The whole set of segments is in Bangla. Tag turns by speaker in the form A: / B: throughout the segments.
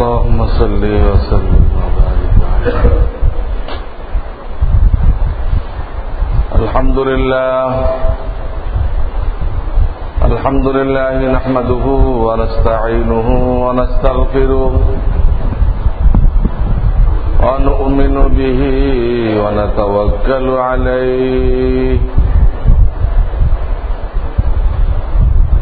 A: اللهم صل وسلم وبارك عليه الحمد لله. الحمد لله نحمده ونستعينه ونستغفره ونؤمن به ونتوكل عليه.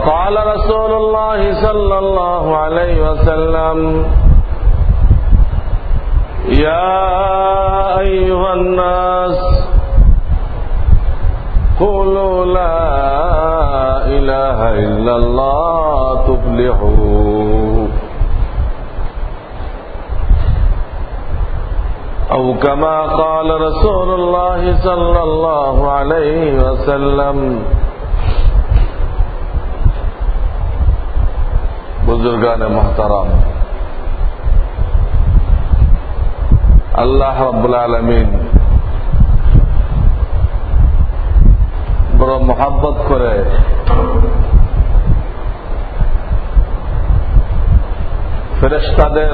A: وقال رسول الله صلى الله عليه وسلم يا أيها الناس قولوا لا إله إلا الله تفلحوا. أو كما قال رسول الله صلى الله عليه وسلم বুজুর্গান মহতারাম। আল্লাহ রব্বুল আলমিন বড় মহাব্বত করে ফেরেস্তাদের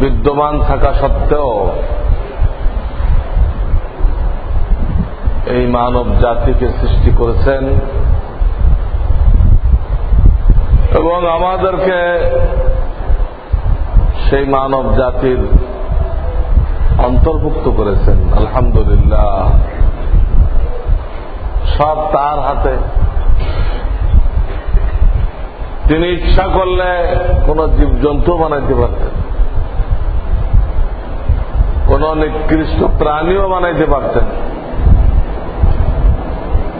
A: বিদ্যমান থাকা সত্ত্বেও এই মানব জাতিকে সৃষ্টি করেছেন এবং আমাদেরকে সেই মানব জাতির অন্তর্ভুক্ত করেছেন, আলহামদুলিল্লাহ। সব তার হাতে। তিনি ইচ্ছা করলে কোন জীবজন্তু বানাইতে পারতেন। কোন নিকৃষ্ট প্রাণীও বানাইতে পারতেন।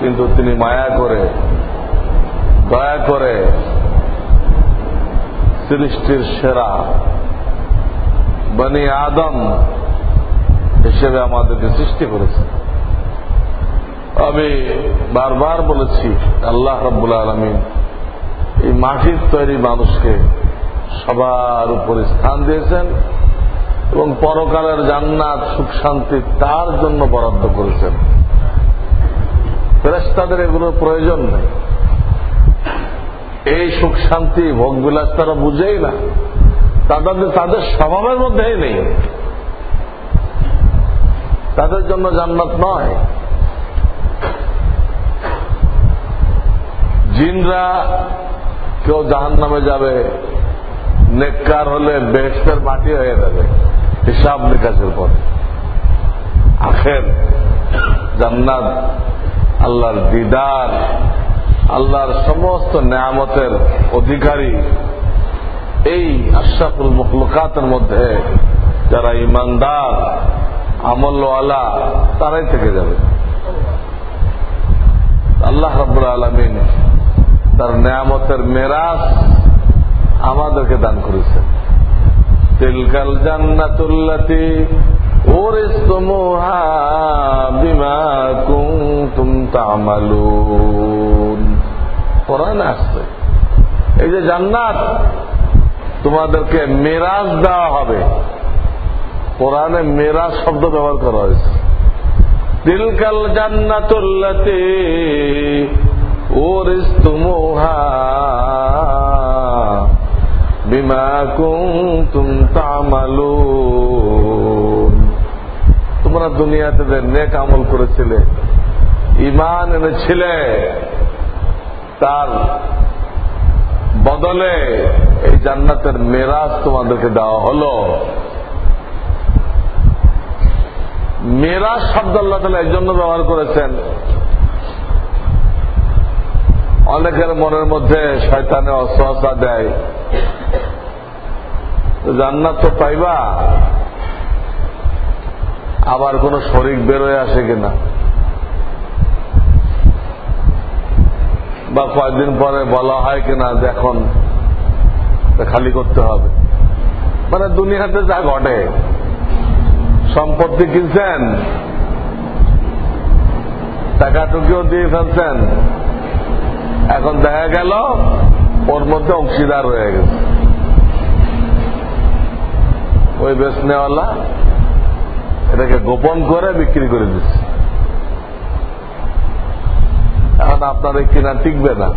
A: কিন্তু তিনি মায়া করে, দয়া করে সৃষ্টির সেরা। বনি আদম হিসেবে আমাদেরকে সৃষ্টি করেছে। আমি বারবার বলেছি, আল্লাহ রব্বুল আলমিন এই মাটির তৈরি মানুষকে সবার উপরে স্থান দিয়েছেন এবং পরকালের জান্নাত, সুখ, শান্তি তার জন্য বরাদ্দ করেছেন। ফেরেস্তাদের এগুলোর প্রয়োজন নেই। এই সুখ শান্তি ভোগ বিলাস তারা বুঝেই না। তাদের তাদের স্বভাবের মধ্যেই নেই। তাদের জন্য জান্নাত নয়। জিনরা কেউ জাহান নামে যাবে, নেককার হলে বেহেস্তের মাটি হয়ে যাবে, হিসাব নিকাশের পরে। আখের জান্নাত আল্লাহর দিদার আল্লাহর সমস্ত নিয়ামতের অধিকারী এই আশরাফুল মুখলুকাতের মধ্যে যারা ইমানদার, আমলওয়ালা, তারাই থেকে যাবে। আল্লাহ রব্বুল আলমিন তার নিয়ামতের মেরাজ আমাদেরকে দান করেছেন। তিলকাল জান্নাতুল্লাতি ওরিসতুমুহা বিমা কুনতুম তা'মালুন। কোরআনে আসছে। এই যে জান্নাত, তোমাদেরকে মেরাজ দেওয়া হবে। কোরআনে মেরাজ শব্দ ব্যবহার করা হয়েছে। তিলকাল জান্নাতুল্লাতি ওরিসতুমুহা বিমা কুনতুম তা'মালুন। তোমরা দুনিয়াতে নেক আমল করেছিলে ইমান এনেছিলে তার বদলে এই জান্নাতের মেরাজ তোমাদেরকে দেওয়া হলো। মেরাজ শব্দ আল্লাহ তালা এই জন্য ব্যবহার করেছেন। অনেকের মনের মধ্যে শয়তানে অসহসা দেয়। জান্নাত তো পাইবা, আবার কোন শরিক বেরোয় আসে কিনা? বা কয়েকদিন পরে বলা হয় কিনা দেখুন খালি করতে হবে। মানে দুনিয়াতে যা ঘটে, সম্পত্তি কিনছেন টাকা টুকিও দিয়ে ফেলছেন, এখন দেখা গেল ওর মধ্যে অংশীদার হয়ে গেছে। ওই বেচনেওয়ালা এটাকে গোপন করে বিক্রি করে দিচ্ছে। এখন আপনার এই কিনা টিকবে না।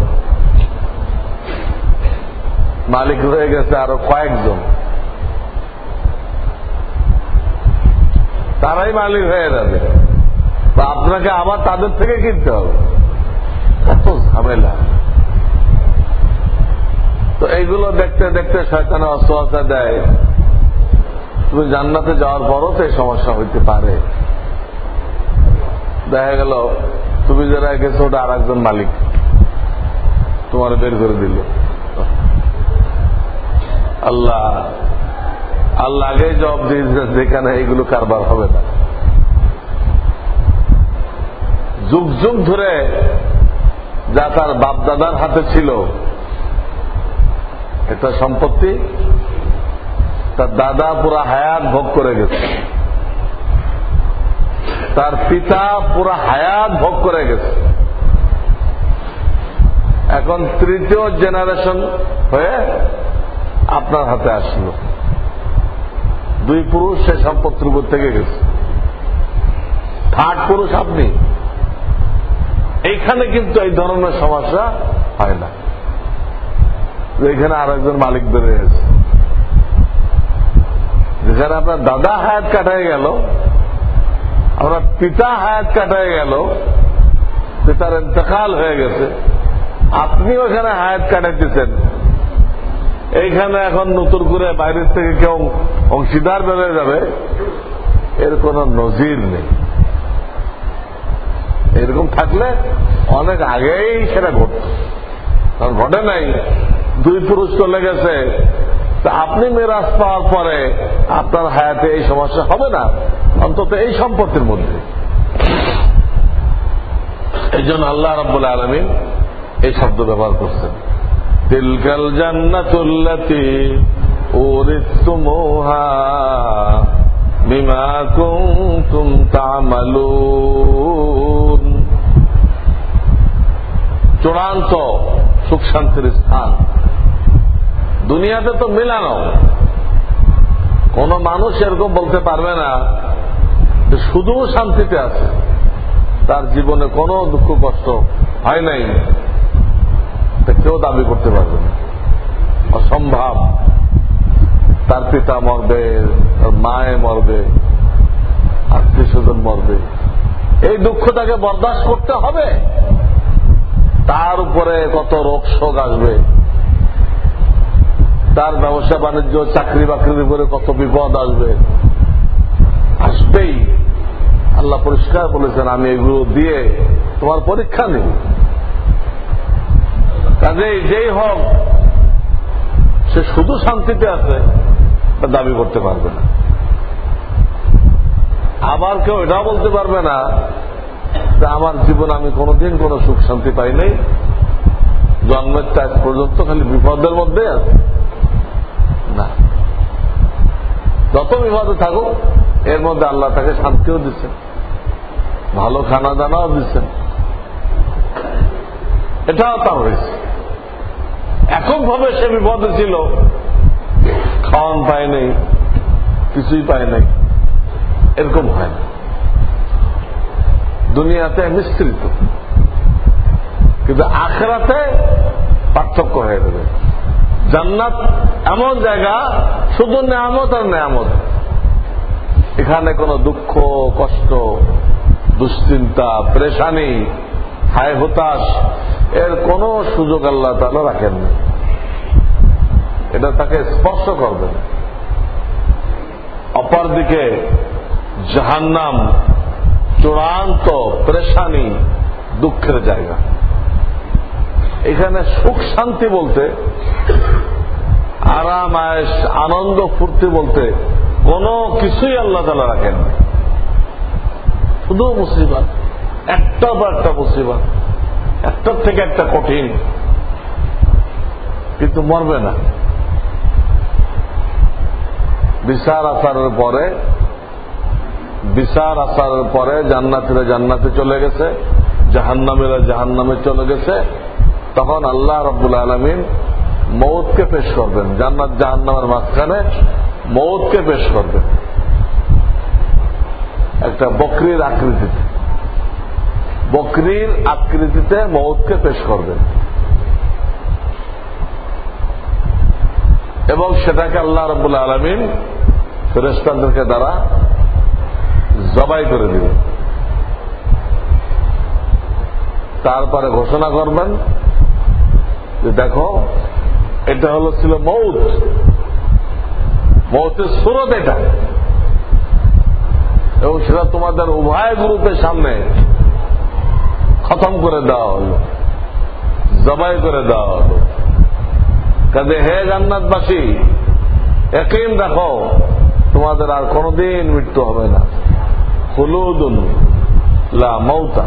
A: মালিক হয়ে গেছে আরও কয়েকজন। তারাই মালিক হয়ে যাবে। আপনাকে আবার তাদের থেকে কিনতে হবে। এত ঝামেলা। তো এইগুলো দেখতে দেখতে শয়তানে অসুবিধা দেয়। তুমি জান্নাতে যাওয়ার পরও তো এই সমস্যা হইতে পারে। দেখা গেল তুমি যারা গেছো ওটা আর একজন মালিক তোমার বের করে দিল। আল্লাহ আল্লাহ আগেই জবাব দিয়েছে, যেখানে এইগুলো কারবার হবে না। যুগ যুগ ধরে যা তার বাপদাদার হাতে ছিল একটা সম্পত্তি, তার দাদা পুরা হায়াত ভোগ করে গেছে। তার পিতা পুরো হায়াত ভোগ করে গেছে। এখন তৃতীয় জেনারেশন হয়ে আপনার হাতে আসলো। দুই পুরুষ সে সম্পত্তির উপর থেকে গেছে। থার্ড পুরুষ আপনি। এইখানে কিন্তু এই ধরনের সমস্যা হয় না। এখানে আর একজন মালিক বেড়ে গেছে। যেখানে আপনার দাদা হায়াত কাটাই গেল আমরা পিতা হায়াত কাটায় গেল, পিতার ইন্তকাল হয়ে গেছে। আপনি ওখানে হায়াত কাটাইতেছেন। এইখানে এখন নতুন করে বাইরের থেকে কেউ অংশীদার বেড়ে যাবে, এর কোন নজির নেই। এরকম থাকলে অনেক আগেই সেটা ঘটত কারণ ঘটে নাই। দুই পুরুষ চলে গেছে আপনি মেরাজ পাওয়ার পরে আপনার হায়াতে এই সমস্যা হবে না, অন্তত এই সম্পত্তির মধ্যে। এই জন্য আল্লাহ রব্বুল আলমিন এই শব্দ ব্যবহার করছেন। তিলকাল জান্নাতুল্লাতি উরিতুমুহা বিমা কুনতুম তা'মালুন। চূড়ান্ত সুখ শান্তির স্থান দুনিয়াতে তো মিলানো। কোন মানুষ এরকম বলতে পারবে না শুধু শান্তিতে আছে। তার জীবনে কোনো দুঃখ, কষ্ট হয় নাই। কেউ দাবি করতে পারবে না। অসম্ভব। তার পিতা মরবে, তার মায়ে মরবে, আত্মীয় স্বজন মরবে। এই দুঃখ তাকে বরদাস্ত করতে হবে। তার উপরে কত রোগ শোক আসবে। তার ব্যবসা, বাণিজ্য, চাকরি বাকরির উপরে কত বিপদ আসবে? আসবেই। আল্লাহ পরিষ্কার বলেছেন, আমি এগুলো দিয়ে তোমার পরীক্ষা নিব। কাজেই যেই হোক, সে শুধু শান্তিতে আছে, তা দাবি করতে পারবে না। আবার কেউ এটাও বলতে পারবে না যে, আমার জীবন আমি কোনোদিন কোনো সুখ শান্তি পাই নাই। জন্মের আজ পর্যন্ত খালি বিপদের মধ্যে আছে। না। যত বিপদে থাকুক, এর মধ্যে আল্লাহ তাকে শান্তিও দিচ্ছেন। ভালো খানা দানাও দিচ্ছেন। এটাও তার হয়েছে। এককভাবে সে বিপদে ছিল, খাওয়ান পায় নেই, কিছুই পায় নাই। এরকম হয় না। দুনিয়াতে মিশ্রিত। কিন্তু আখরাতে পার্থক্য হয়ে যাবে। জান্নাত এমন জায়গা, শুধু নেয়ামত আর নেয়ামত। এখানে কোনো দুঃখ, কষ্ট, দুশ্চিন্তা, প্রেশানি, হায় হতাশ, এর কোন সুযোগ আল্লাহ তালা রাখেন না। এটা তাকে স্পর্শ করবে অপরদিকে জাহান্নাম চূড়ান্ত প্রেশানি, দুঃখের জায়গা। এখানে সুখ শান্তি বলতে, আরাম আয়েস আনন্দ, ফুর্তি বলতে কোনো কিছুই আল্লাহ তালা রাখেন শুধু মুসিবাত। একটা বা একটা মুসিবাত। একটার থেকে একটা কঠিন। কিন্তু মরবে না। বিচার আসারের পরে, বিচার আসারের পরে জান্নাতিরা জান্নাতে চলে গেছে, জাহান্নামেরা জাহান্নামে চলে গেছে তখন আল্লাহ রব্বুল আলমিন মৌতকে পেশ করবেন। জান্নাত জাহান্নামের মাঝখানে মৌতকে পেশ করবেন। একটা বকরির আকৃতিতে। বকরির আকৃতিতে মৌতকে পেশ করবেন। এবং সেটাকে আল্লাহ রব্বুল আলমিন ফেরেস্তানদেরকে দ্বারা জবাই করে দিবেন। তারপরে ঘোষণা করবেন যে দেখো, এটা হলো ছিল মৌত। মৌতের সুরত এটা। এবং সেটা তোমাদের উভয় গ্রুপের সামনে খতম করে দেওয়া হল। জবাই করে দেওয়া হল। কাজে হে জান্নাতবাসী একইম রাখো তোমাদের আর কোনদিন মৃত্যু হবে না। হলুদুন লা মৌতা।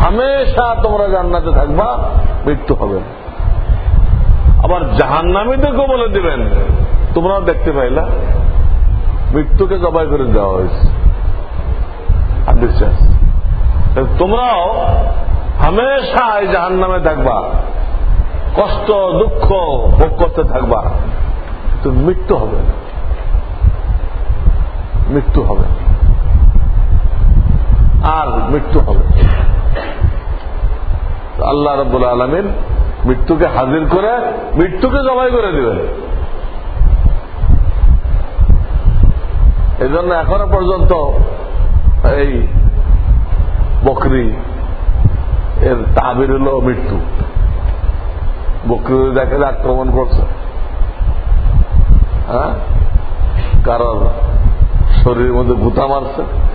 A: হামেশা তোমরা জান্নাতে থাকবা, মৃত্যু হবে। আবার জাহান্নামীদেরকেও বলে দিবেন, তোমরাও দেখতে পাইলা। মৃত্যুকে জবাই করে দেওয়া হয়েছে। আর বিশ্বাস? তোমরাও হামেশা এই জাহান নামে থাকবা। কষ্ট, দুঃখ, ভোগ করতে থাকবা। তুমি মৃত্যু হবে মৃত্যু হবে। আর মৃত্যু হবে আল্লাহ রব্বুল আলমিন মৃত্যুকে হাজির করে মৃত্যুকে জবাই করে দিবেন। এই জন্য এখনও পর্যন্ত এই বকরি এর তাবির হল মৃত্যু। বকরি দেখে আক্রমণ করছে। হ্যাঁ? কারণ শরীরের মধ্যে গুতা মারছে।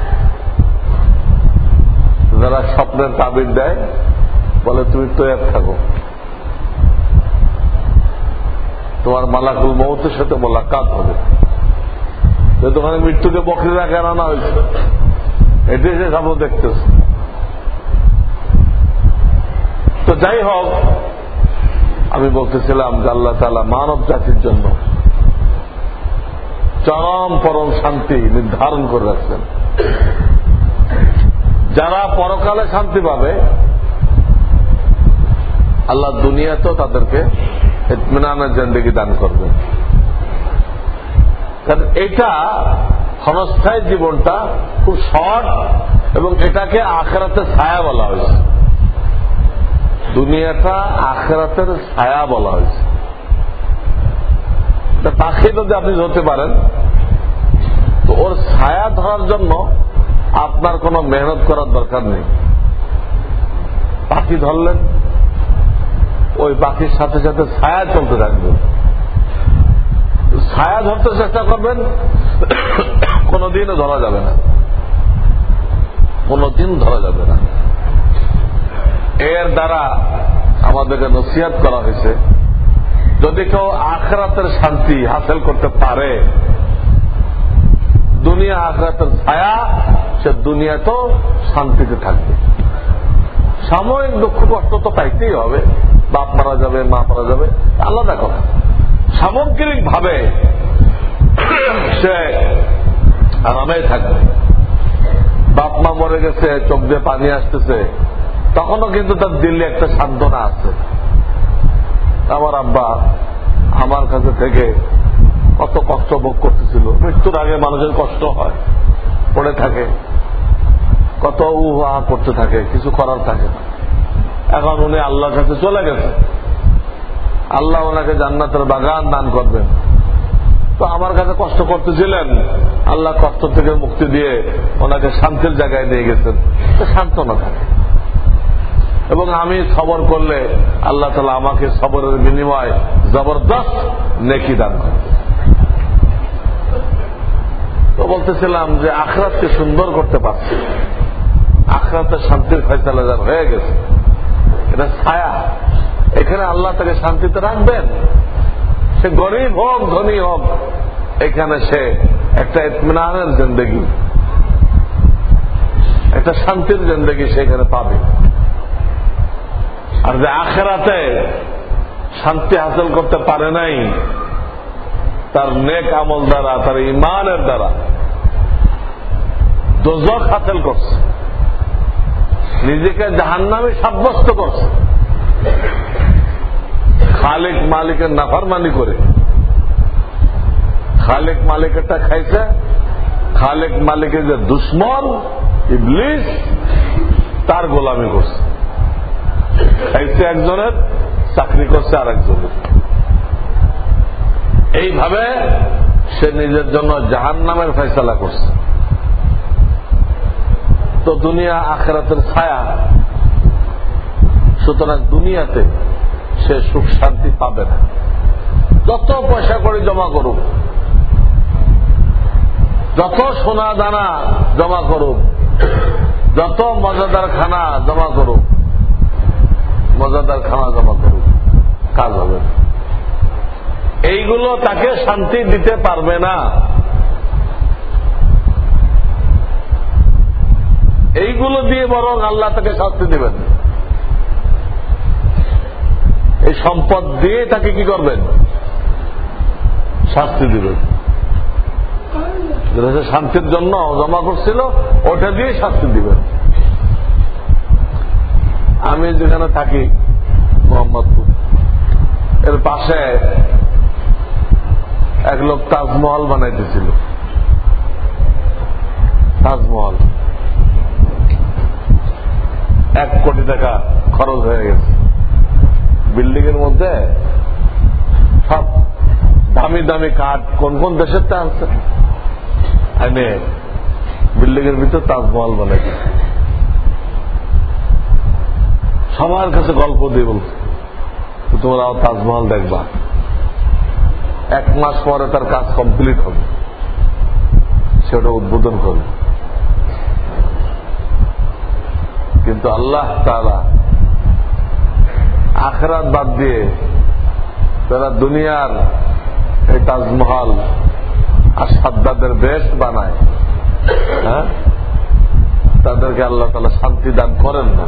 A: যারা স্বপ্নের তাবির দেয়, বলে, তুমি তো এক থাকো। তোমার মালাকুল মৌতের সাথে মোলাকাত হবে। যেহেতু ওখানে মৃত্যুকে বকরিরা কেন আনা হয়েছে এটি সে স্বপ্ন দেখতেছে। তো যাই হোক, আমি বলতেছিলাম যে আল্লাহ তালা মানব জাতির জন্য চরম পরম শান্তি নির্ধারণ করে রাখছেন। যারা পরকালে শান্তি পাবে, আল্লাহ দুনিয়াতেও তাদেরকে ইতমিনানের জিন্দগি দান করবে। কারণ এটা ক্ষণস্থায়ী জীবনটা খুব শর্ট এবং এটাকে আখেরাতে ছায়া বলা হয়েছে। দুনিয়াটা আখেরাতের ছায়া বলা হয়েছে। পাখি যদি আপনি ধরতে পারেন, তো ওর ছায়া ধরার জন্য আপনার কোনো মেহনত করার দরকার নেই। পাখি ধরলেন, ওই পাখির সাথে সাথে ছায়া চলতে থাকবে। ছায়া ধরতে চেষ্টা করবেন, কোনদিনও ধরা যাবে না। কোনদিন ধরা যাবে না। এর দ্বারা আমাদেরকে নসিহাত করা হয়েছে, যদি কেউ আখরাতের শান্তি হাসিল করতে পারে, দুনিয়া আখরাতের ছায়া সে দুনিয়া তো শান্তিতে থাকবে। সাময়িক দুঃখ কষ্ট তো পাইতেই হবে। বাপ মারা যাবে, মা মারা যাবে, আলাদা কথা। সামগ্রিক ভাবে সে আরামে থাকবে। বাপ মা মরে গেছে, চোখ দিয়ে পানি আসতেছে, তখনও কিন্তু তার দিল্লি একটা সান্ত্বনা আছে। আমার আব্বা আমার কাছে থেকে কত কষ্ট ভোগ করতেছিল। মৃত্যুর আগে মানুষের কষ্ট হয়, পড়ে থাকে। কত উহা করতে থাকে, কিছু করার থাকে না। এখন উনি আল্লাহর কাছে চলে গেছে। আল্লাহ ওনাকে জান্নাতের বাগান দান করবেন। তো আমার কাছে কষ্ট করতেছিলেন। আল্লাহ কষ্ট থেকে মুক্তি দিয়ে ওনাকে শান্তির জায়গায় নিয়ে গেছেন। সান্ত্বনা থাকে। এবং আমি সবর করলে আল্লাহ তালা আমাকে সবরের বিনিময় জবরদস্ত নেকি দান করে তো বলতেছিলাম যে আখরাতকে সুন্দর করতে পারছি। আখরাতের শান্তির ফয়সালা যার হয়ে গেছে, এটা ছায়া। এখানে আল্লাহ তাকে শান্তিতে রাখবেন। সে গরিব হোক, ধনী হোক, এখানে সে একটা ইতমিনানের জিন্দগি, একটা শান্তির জিন্দগি সেখানে পাবে। আর যে আখেরাতে শান্তি হাসিল করতে পারে নাই, তার নেক আমল দ্বারা, তার ইমানের দ্বারা, দোজক হাসিল করছে। নিজেকে জাহান্নামে সাব্যস্ত করছে। খালেক মালিকের নাফারমানি করে। খালেক মালিকেরটা খাইছে। খালেক মালিকের যে দুশ্মন, ইবলিস, তার গোলামি করছে। খাইছে একজনের, চাকরি করছে আর একজনের এইভাবে সে নিজের জন্য জাহান নামের ফেসলা করছে। তো দুনিয়া আখেরাতের ছায়া। সুতরাং দুনিয়াতে সে সুখ শান্তি পাবে না। যত পয়সা করে জমা করুক, যত সোনা দানা জমা করুক, যত মজাদার খানা জমা করুক, মজাদার খানা জমা করুক, কাজ হবে এইগুলো তাকে শান্তি দিতে পারবে না। এইগুলো দিয়ে বরং আল্লাহ তাকে শাস্তি দিবেন। এই সম্পদ দিয়ে তাকে কি করবেন? শাস্তি দিবেন। শান্তির জন্য জমা করছিল, ওটা দিয়ে শাস্তি দিবেন। আমি যেখানে থাকি, মোহাম্মদপুর, এর পাশে এক লোক তাজমহল বানাইতেছিল। তাজমহল। এক কোটি টাকা খরচ হয়ে গেছে। বিল্ডিং এর মধ্যে সব দামি দামি কাঠ কোন কোন দেশের তা আছে? এনে বিল্ডিং এর ভিতর তাজমহল বানাইছে সবার কাছে গল্প দিয়ে বলছে তোমরাও তাজমহল দেখবা। এক মাস পরে তার কাজ কমপ্লিট হবে। সেটা উদ্বোধন করবে। কিন্তু আল্লাহ তারা আখরাত বাদ দিয়ে তারা দুনিয়ার এই তাজমহল আর সাদ্দাদের দেশ বানায় হ্যাঁ? তাদেরকে আল্লাহ তালা শান্তি দান করেন না।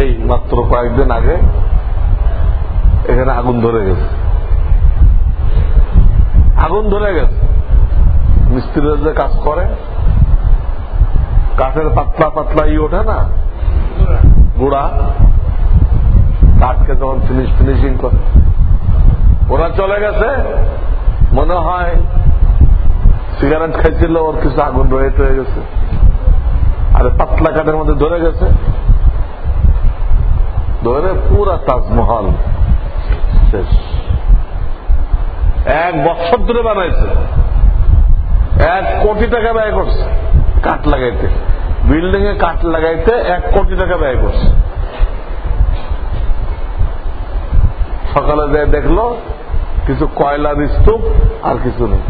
A: এই মাত্র কয়েকদিন আগে এখানে আগুন ধরে গেছে। আগুন ধরে গেছে। মিস্ত্রিরা যে কাজ করে কাঠের পাতলা পাতলা ই ওঠে না? গুড়া? কাঠকে যখন ফিনিশ ফিনিশিং করে। ওরা চলে গেছে। মনে হয় সিগারেট খাইছিল, ওর কিছু আগুন রয়ে হয়ে গেছে। আর পাতলা কাঠের মধ্যে ধরে গেছে। ধরে পুরা তাজমহল শেষ। এক বছর ধরে বানাইছে। এক কোটি টাকা ব্যয় করছে কাঠ লাগাইতে। বিল্ডিং এ কাঠ লাগাইতে এক কোটি টাকা ব্যয় করছে। সকালে যায় দেখল, কিছু কয়লার স্তূপ আর কিছু নেই।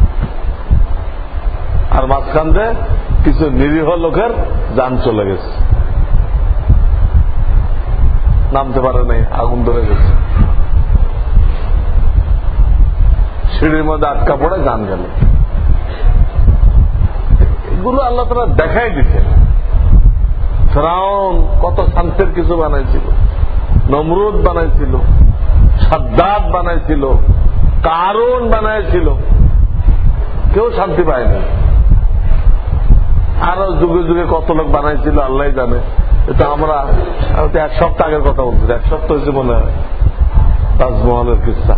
A: আর মাঝখান দিয়ে কিছু নিরীহ লোকের যান চলে গেছে। নামতে পারে নাই, আগুন ধরে গেছে। সিঁড়ির মধ্যে আটকা পড়ে গান গেল। এগুলো আল্লাহ তারা দেখাই দিতে ফ্রাউন কত শান্তির কিছু বানাইছিল। নমরুদ বানাইছিল সাদ্দাত বানাইছিল কারণ বানাইছিল। কেউ শান্তি পায়নি। আরও যুগে যুগে কত লোক বানাইছিল আল্লাহ জানে। এটা আমরা এক সপ্তাহ আগের কথা বলছি, এক সপ্তাহ হয়েছে মনে হয়। তাজমহলের কিস্তা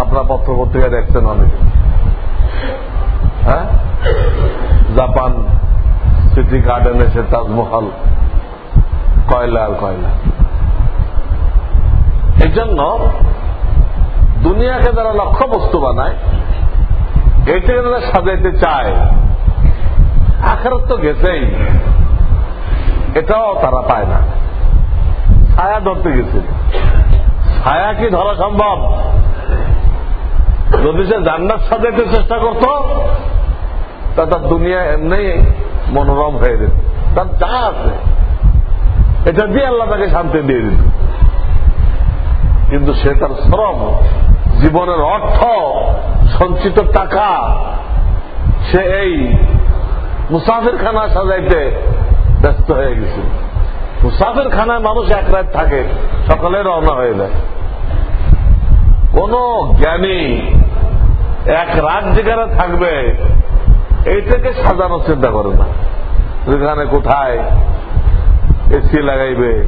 A: আপনার পত্র পত্রিকা দেখছেন অনেক। হ্যাঁ? জাপান সিটি গার্ডেন এসে তাজমহল, কয়লা আর কয়লা। এই জন্য দুনিয়াকে যারা লক্ষ্য বস্তু বানায় এইটাকে যারা সাজাইতে চায়, আখেরত তো গেছেই। এটাও তারা পায় না। ছায়া ধরতে গেছে। ছায়া কি ধরা সম্ভব? যদি সে জান্নাত সাজাইতে চেষ্টা করত, তা তার দুনিয়া এমনি মনোরম হয়ে যেত তার যা আছে, এটা দিয়ে আল্লাহ তাকে শান্তি দিয়ে দিত কিন্তু সে তার শ্রম, জীবনের অর্থ, সঞ্চিত টাকা, সে এই মুসাফির খানা সাজাইতে ব্যস্ত হয়ে গেছে। মুসাফির খানায় মানুষ এক রাত থাকে, সকালে রওনা হয়ে যায়। কোন জ্ঞানী এক রাত যেখানে থাকবে এইটাকে সাজানোর চিন্তা করে না। যেখানে কোথায় এসি লাগাইবে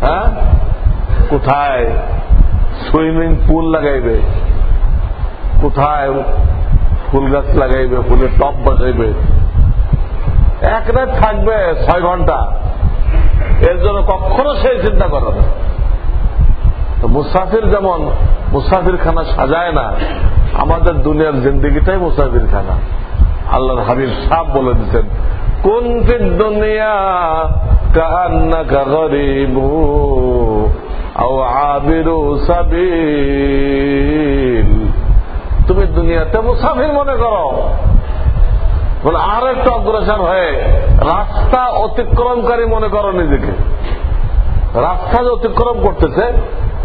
A: হ্যাঁ? কোথায় সুইমিং পুল লাগাইবে, কোথায় ফুল গাছ লাগাইবে, ফুলের টপ বসাইবে। এক রাত থাকবে ছয় ঘণ্টা। এর জন্য কখনো সেই চিন্তা করে না। মুসাফির যেমন মুসাফির খানা সাজায় না, আমাদের দুনিয়ার জিন্দগিটাই মুসাফির খানা আল্লাহর হাবিব সাহ বলে দিচ্ছেন কোন দুনিয়া কাহান্না গরিবু আবিরু সাবিল। তুমি দুনিয়াতে মুসাফির মনে করো। বলে আর একটু অগ্রসর হয়ে রাস্তা অতিক্রমকারী মনে করো নিজেকে। রাস্তা যে অতিক্রম করতেছে,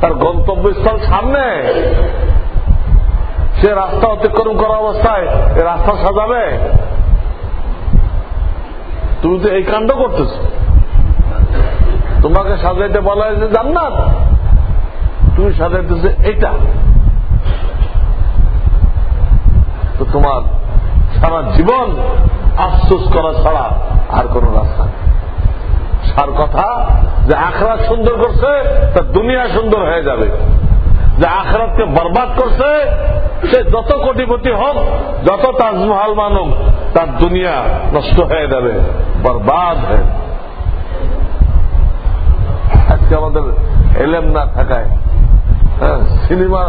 A: তার গন্তব্যস্থল সামনে। সে রাস্তা অতিক্রম করা অবস্থায় রাস্তা সাজাবে? তুমি তো এই কাণ্ড করতেছ। তোমাকে সাজাইতে বলা হয়েছে জান্নাত। তুমি সাজাইতেছে এইটা। তো তোমার সারা জীবন আফসোস করা ছাড়া আর কোন রাস্তা সার কথা যে আখরাত সুন্দর করছে, তা দুনিয়া সুন্দর হয়ে যাবে। যে আখরাতকে বরবাদ করছে, সে যত কোটিপতি হোক, যত তাজমহল মানুক, তার দুনিয়া নষ্ট হয়ে যাবে, বরবাদ হয়ে আজকে আমাদের এলেম না থাকায় হ্যাঁ সিনেমা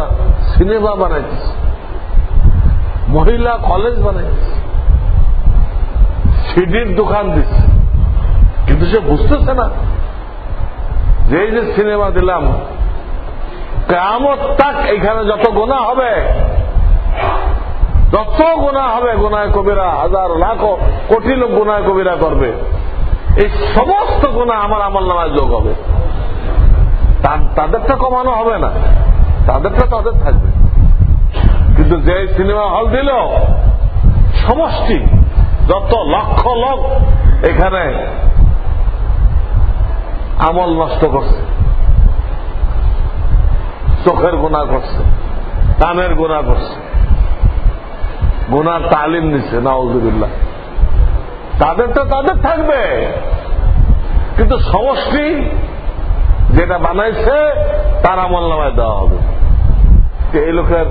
A: সিনেমা বানাইতেছে মহিলা কলেজ বানাইতেছে সিডির দোকান দিচ্ছে কিন্তু সে বুঝতেছে না যে যে সিনেমা দিলাম কেমন তাক, এখানে যত গোনা হবে, যত গোনা হবে গোনায় কবিরা, হাজার লাখ কোটি লোক গোনায় কবিরা করবে। এই সমস্ত গোনা আমার আমল নামায় যোগ হবে। তাদেরটা কমানো হবে না। তাদেরটা তাদের থাকবে। কিন্তু যে সিনেমা হল দিল, সমষ্টি, যত লক্ষ লোক এখানে আমল নষ্ট করছে। চোখের গুণা করছে, কানের গুণা করছে। গুনার তালিম নিচ্ছে নাউজুবিল্লাহ। তাদেরটা তাদের থাকবে। কিন্তু সমষ্টি যেটা বানাইছে, তার আমল নামায় দেওয়া হবে। এই লোকের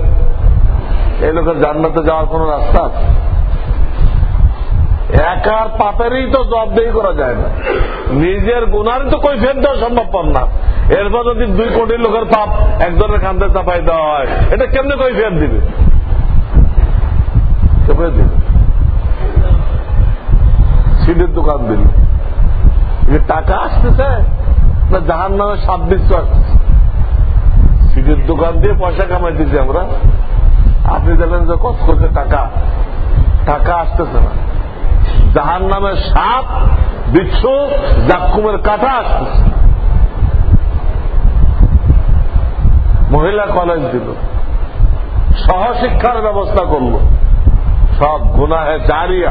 A: এই লোকের জান্নাতে যাওয়ার কোন রাস্তা আছে? একার পাপেরই তো জবাবদেহি করা যায় না। নিজের গুনারই তো কই ফের দেওয়া সম্ভবপর না। এরপর যদি দুই কোটি লোকের পাপ একজনের কান্দে চাপাই দেওয়া হয়, এটা কেমনে কই ফের দিবে। সিডের দোকান দিল টাকা আসতেছে না জাহান নামে দিচ্ছ আসতেছে? সিডের দোকান দিয়ে পয়সা কামাইতেছি আমরা। আপনি দেখেন যে কত করছে টাকা। টাকা আসতেছে না। জাহান নামের সাপ, বিচ্ছু, জাক্কুমের কাটা আসতেছে। মহিলা কলেজ দিল। সহশিক্ষার ব্যবস্থা করল। সব গুনাহে জারিয়া।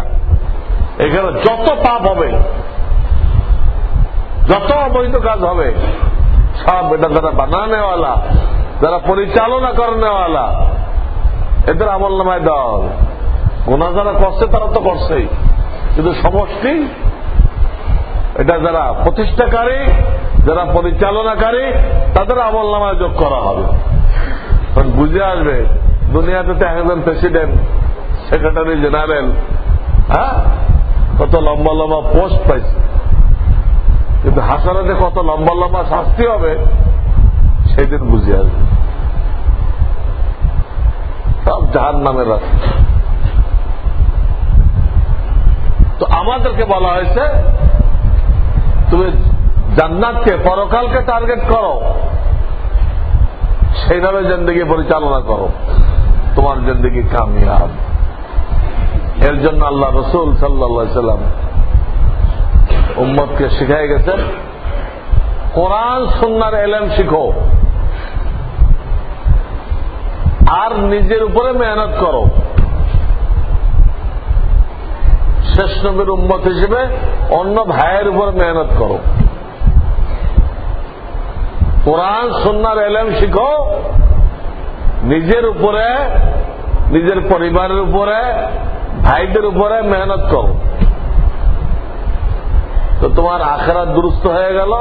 A: এখানে যত পাপ হবে, যত অবৈধ কাজ হবে, সব এটা যারা বানানেওয়ালা, যারা পরিচালনা করেনেওয়ালা, এদের আমল নামায় হবে। গুণা যারা করছে, তারা তো করছেই। কিন্তু সমষ্টি, এটা যারা প্রতিষ্ঠাকারী যারা পরিচালনাকারী, তাদের আমল নামায় যোগ করা হবে। বুঝে আসবে, দুনিয়াতে তো একজন প্রেসিডেন্ট সেক্রেটারি জেনারেল হ্যাঁ? কত লম্বা লম্বা পোস্ট পাইছে। কিন্তু হাসারাতে কত লম্বা লম্বা শাস্তি হবে, সেদিন বুঝে আসবে। সব জাহান নামের রাস্তা। তো আমাদেরকে বলা হয়েছে, তুমি জান্নাতকে পরকালকে টার্গেট করো। সেইভাবে জিন্দগি পরিচালনা করো। তোমার জিন্দগি কামিয়াব। এর জন্য আল্লাহ রসুল সাল্লা সাল্লাম উম্মদকে শিখাই গেছেন, কোরআন সুন্নার এলেম শিখো। আর নিজের উপরে মেহনত করো। শেষ নবীর উম্মত হিসেবে অন্য ভাইয়ের উপর মেহনত করো। কোরআন সন্ন্যার এলেম শিখো। নিজের উপরে, নিজের পরিবারের উপরে, ভাইদের উপরে মেহনত করো। তো তোমার আখেরাত দুরুস্ত হয়ে গেল।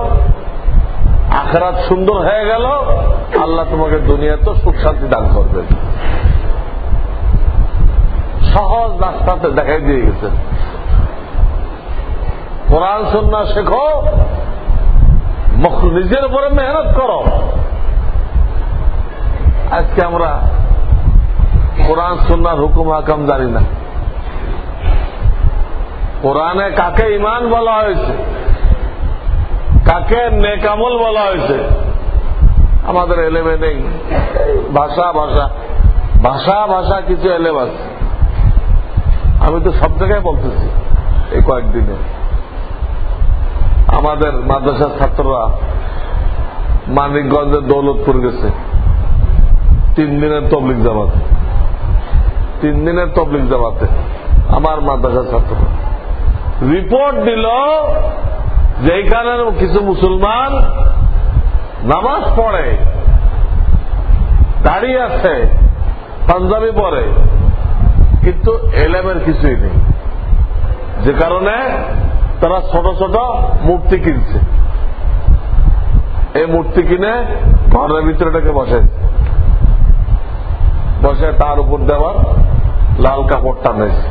A: আখেরাত সুন্দর হয়ে গেল। আল্লাহ তোমাকে দুনিয়াতে সুখ শান্তি দান করবেন সহজ রাস্তাতে দেখাই দিয়ে গেছে। কোরআন সন্না শেখো। নিজের উপরে মেহনত করো। আজকে আমরা কোরআন সন্ন্যার হুকুম, হাকাম জানি না। কোরআনে কাকে ইমান বলা হয়েছে? কাকে নেকামল বলা হয়েছে? আমাদের এলেমে নেই। ভাষা ভাষা। ভাষা ভাষা কিছু এলেম আছে। আমি তো সব জায়গায় বলতেছি এই কয়েকদিনে। আমাদের মাদ্রাসার ছাত্ররা মানিকগঞ্জের দৌলতপুর গেছে। তিন দিনের তবলিক জামাতে। তিন দিনের তবলিক জামাতে আমার মাদ্রাসার ছাত্ররা রিপোর্ট দিল যেখানে কিছু মুসলমান নামাজ পড়ে, দাঁড়িয়ে আছে, পাঞ্জাবি পরে, কিন্তু এলেমের কিছুই নেই। যে কারণে তারা ছোট ছোট মূর্তি কিনছে। এই মূর্তি কিনে ঘরের ভিতরেটাকে বসে। বসে তার উপর দেওয়ার লাল কাপড় টানেছে।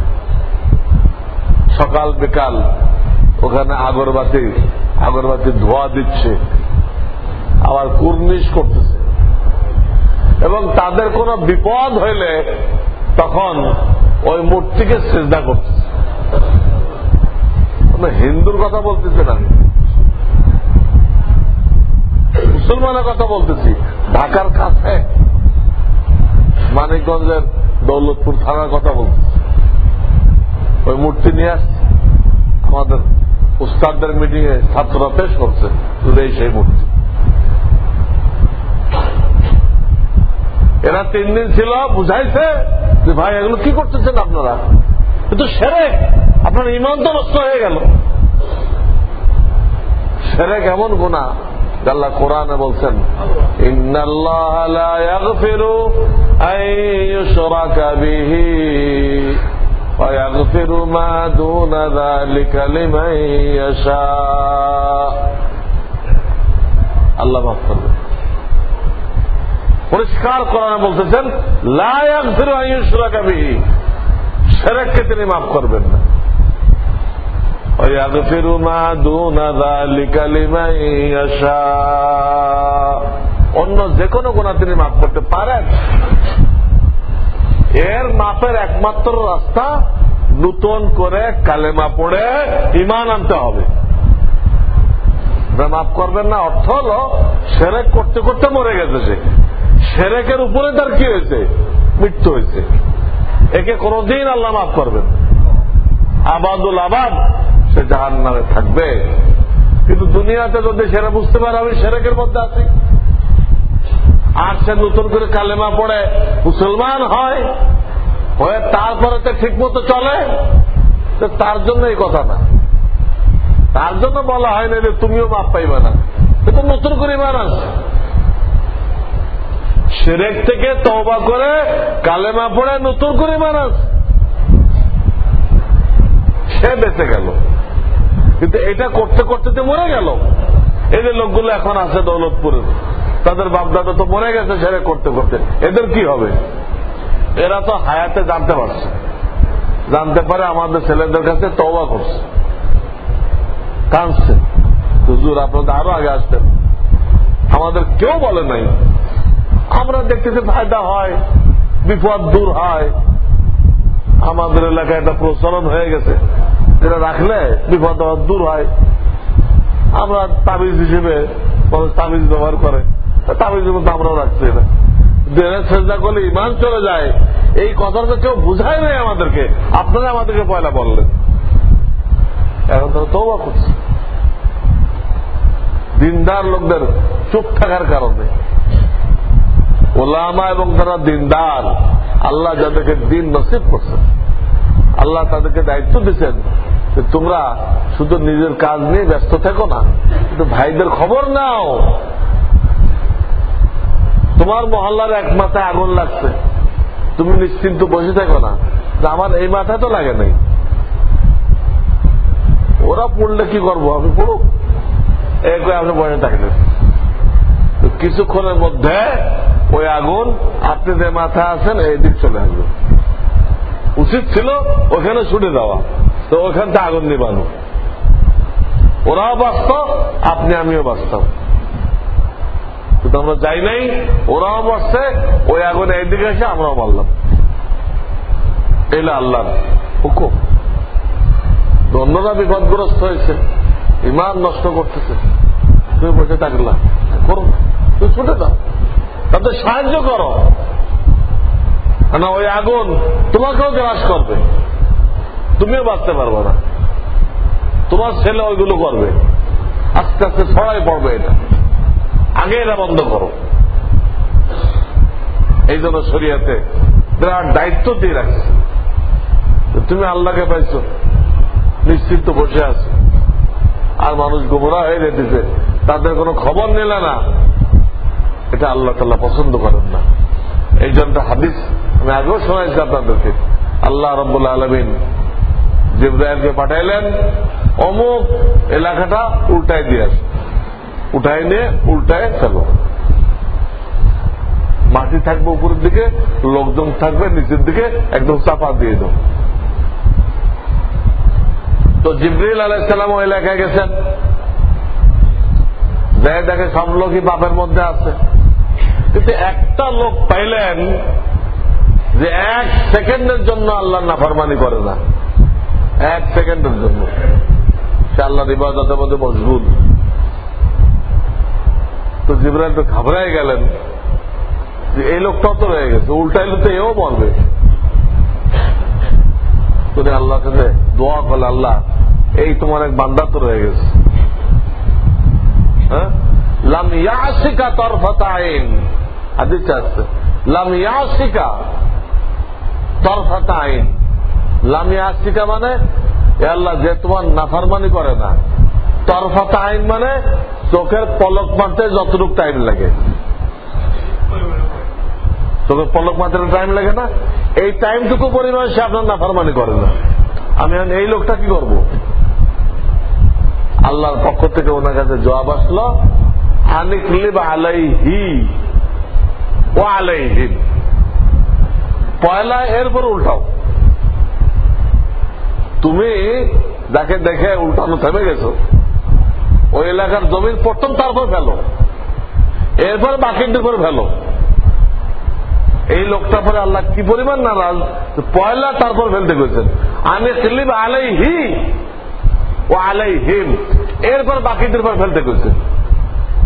A: সকাল বিকাল ওখানে আগরবাতি আগরবাতি ধোয়া দিচ্ছে। আবার কুর্নিশ করতেছে। এবং তাদের কোনো বিপদ হইলে তখন ওই মূর্তিকে চেষ্টা করতেছে। হিন্দুর কথা বলতেছে না মুসলমানের কথা বলতেছি। ঢাকার কাছে, মানিকগঞ্জের দৌলতপুর থানার কথা বলতেছি। ওই মূর্তি নিয়ে আসছে। আমাদের উস্তাদদের মিটিং এ ছাত্ররা পেশ করছে এই সেই মূর্তি। এরা তিন দিন ছিল, বুঝাইছে যে ভাই, এগুলো কি করতেছেন আপনারা? কিন্তু সেরেক আপনার ইমান তো নষ্ট হয়ে গেল। সেরেক এমন গুণা আল্লাহ কোরআনে বলছেন আল্লাহ পরিষ্কার কোরআনে বলতেছেন লায়ক ফিরু আয়ুষ রাখাবিহী সেরেককে তিনি মাফ করবেন না ويغفر ما دون ذلك لمن يشاء অন্য যে কোনো গুণা তিনি মাফ করতে পারেন এর মাপের একমাত্র রাস্তা নূতন করে কালেমা পড়ে ইমান আনতে হবে মাফ করবেন না অর্থ হল সেরেক করতে করতে মরে গেছে সে সেরেকের উপরে তার কি হয়েছে মৃত্যু হয়েছে একে কোনদিন আল্লাহ মাফ করবেন। আবাদুল আবাদ, সে জাহান নামে থাকবে। কিন্তু দুনিয়াতে যদি সেরা বুঝতে পারে আমি সেরেকের মধ্যে আছি। আর সে নতুন করে কালেমা পড়ে মুসলমান হয়, হয়ে তারপরে তো ঠিক মতো চলে, তো তার জন্য এই কথা না। তার জন্য বলা হয় না যে তুমিও মাপ পাইবে না। কিন্তু নতুন করে ইমান আছে সেরেক থেকে তবা করে কালেমা পড়ে নতুন করে আছে সে বেঁচে গেল। কিন্তু এটা করতে করতে তো মরে গেল। এই যে লোকগুলো এখন আছে দৌলতপুরে, তাদের বাপদাদা তো মরে গেছে সেরে করতে করতে। এদের কি হবে? এরা তো হায়াতে জানতে পারছে। জানতে পারে আমাদের ছেলেদের কাছে তবা করছে। কাঁদছে। হুজুর, আপনাদের আরও আগে আসতেন। আমাদের কেউ বলে নাই। আমরা দেখতেছি ফায়দা হয়, বিপদ দূর হয়। আমাদের এলাকায় একটা প্রচলন হয়ে গেছে। যেটা রাখলে বিপদ দূর হয়। আমরা তাবিজ হিসেবে তাবিজ ব্যবহার করে। তাবিজ মতো আমরাও রাখছি না। দেনের চেষ্টা করলে ইমান চলে যায়। এই কথাটা কেউ বুঝায় নাই আমাদেরকে। আপনারা আমাদেরকে পয়লা বললেন। এখন তো তৌবা করছে। দিনদার লোকদের চুপ থাকার কারণে। ওলামা এবং তারা দিনদার, আল্লাহ যাদেরকে দিন নসিব করছেন আল্লাহ তাদেরকে দায়িত্ব দিচ্ছেন যে তোমরা শুধু নিজের কাজ নিয়ে ব্যস্ত থেকো না, কিন্তু ভাইদের খবর নাও। তোমার মহল্লার এক মাথায় আগুন লাগছে। তুমি নিশ্চিন্ত বসে থাকো না। আমার এই মাথায় তো লাগে নাই। ওরা পড়লে কি করব? আমি পড়ুক। এক আপনি বসে থাকলেন। কিছুক্ষণের মধ্যে ওই আগুন আপনি যে মাথা আছেন এই দিক চলে আসবে। উচিত ছিল ওখানে ছুটে দেওয়া তো ওখান থেকে আগুন নিবানো। ওরাও বাস্তব আপনি আমিও বাস্তব কিন্তু আমরা যাই নাই, ওরাও বসছে, ওই আগুন এইদিকে এসে আমরাও মারলাম। এলা আল্লাহ হুকুম। অন্যরা বিপদগ্রস্ত হয়েছে ইমান নষ্ট করতেছে। তুমি বসে থাকলা, করো তুমি ছুটে দাও। তাদের সাহায্য করো। না, ওই আগুন তোমাকেও গ্রাস করবে। তুমিও বাঁচতে পারবে না। তোমার ছেলে ওইগুলো করবে। আস্তে আস্তে ছড়াই পড়বে এটা। আগে এটা বন্ধ করো। এই জন্য শরিয়াতে বিরাট দায়িত্ব দিয়ে রাখছে। তুমি আল্লাহকে পাইছো। নিশ্চিত বসে আছো। আর মানুষ গোমরা হয়ে যেতেছে। তাদের কোনো খবর নিলে না। এটা আল্লাহ তাল্লাহ পছন্দ করেন না। এই জন্য হাদিস আমি আগেও শোনাইছি আপনাদেরকে। আল্লাহ রব্বুল আলমিন জিব্রাইলকে পাঠাইলেন, অমুক এলাকাটা উল্টাই দিয়ে আসে। উঠাই নিয়ে উল্টায় ফেলো। মাটি থাকবে উপরের দিকে, লোকজন থাকবে নিচের দিকে, একদম চাপা দিয়ে দাও। তো জিব্রিল আলাইসালাম ওই এলাকায় গেছেন। যাই দেখে সব লোকই বাপের মধ্যে আছে। কিন্তু একটা লোক পাইলেন যে এক সেকেন্ডের জন্য আল্লাহ নাফরমানি করে না। এক সেকেন্ডের জন্য। সে আল্লাহর ইবাদতের মধ্যে মজবুত। তো জিবরাইল তো ঘাবড়াই গেলেন যে এই লোকটাও তো রয়ে গেছে, উল্টাইলে তো এও মরবে। তুমি আল্লাহ কাছে দোয়া করলে আল্লাহ, এই তোমার এক বান্দা তো রয়ে গেছে। হ্যাঁ? লাম ইয়াসিকা তরফাতা আইন হাদিস আসছে লাম তরফাতা আইন। লাম মানে আল্লাহ, যে তোমার নাফারমানি করে না। তরফাতা আইন মানে চোখের পলক মারতে যতটুকু টাইম লাগে। চোখের পলক মারতে টাইম লাগে না। এই টাইমটুকু পরিমাণ সে আপনার নাফারমানি করে না। আমি এই লোকটা কি করব? আল্লাহর পক্ষ থেকে ওনার কাছে জবাব আসলো আনিকলিব ও আলাইহিম। পয়লা এরপর উল্টাও। তুমি যাকে দেখে উল্টানো থেমে গেছো, ওই এলাকার জমির প্রথম তারপর ফেলো, এরপর বাকিদের পর ফেলো। এই লোকটা পরে আল্লাহ কি পরিমাণ নারাজ পয়লা তারপর ফেলতে গেছেন। আনে ক্লিব আলাই হি ও আলাই হিম এরপর বাকিদের পর ফেলতে গেছেন।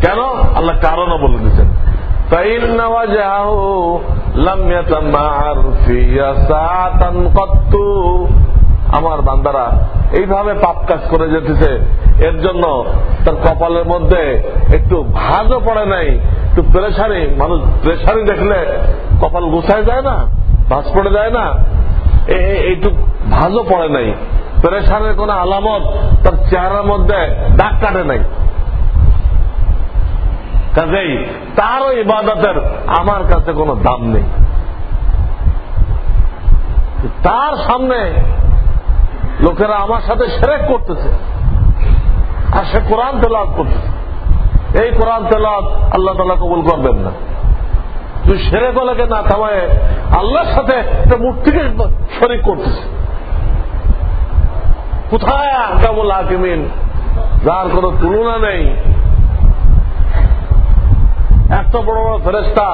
A: কেন? আল্লাহ কারণও বলে দিচ্ছেন আমার বান্দারা, এইভাবে পাপ কাজ করে যেতেছে। এর জন্য তার কপালের মধ্যে একটু ভাজও পড়ে নাই। একটু প্রেশারি মানুষ প্রেশারি দেখলে কপাল গুছায় যায় না, ভাজ পড়ে যায় না। এইটুক ভাজও পড়ে নাই। প্রেশারের কোন আলামত তার চেহারার মধ্যে দাগ কাটে নাই। কাজেই তারও ইবাদতের আমার কাছে কোনো দাম নেই। তার সামনে লোকেরা আমার সাথে সেরেক করতেছে। আর সে কোরআন তেলাদ করতেছে। এই কোরআন তেলাদ আল্লাহ তালা কবুল করবেন না। তুই সেরে গলাকে না থামায় আল্লাহর সাথে একটা মূর্তিকে শরিক করতেছে। কোথায় আকামুল হাকিমিন? যার কোন তুলনা নেই। বড় বড় ফেরেস্তা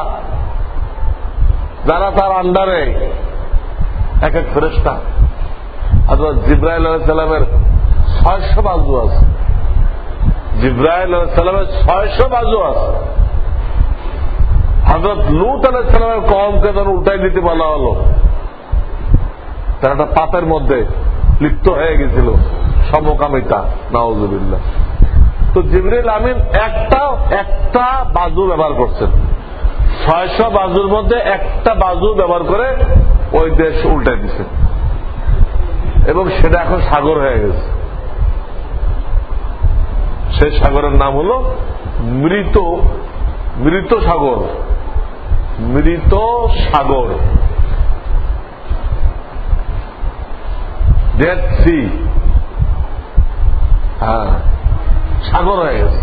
A: যারা তার আন্ডারে এক এক ফেরেস্তা অথবা জিব্রাইল সাল্লামের ছয়শো বাজু আছে। জিব্রাইল সাল্লামের ছয়শো বাজু আছে। হজরত লুট আলাইসালামের কমকে ধর উল্টাই দিতে বলা হলো। তারা একটা পাপের মধ্যে লিপ্ত হয়ে গেছিল। সমকামিতা নওয়াজুবিল্লা তো জিবরিল আমিন একটা একটা বাজু ব্যবহার করছেন। ছয়শো বাজুর মধ্যে একটা বাজু ব্যবহার করে ওই দেশ উল্টে দিছে। এবং সেটা এখন সাগর হয়ে গেছে। সেই সাগরের নাম হল মৃত মৃত সাগর মৃত সাগর। ডেড সি হ্যাঁ। সাগর হয়ে গেছে।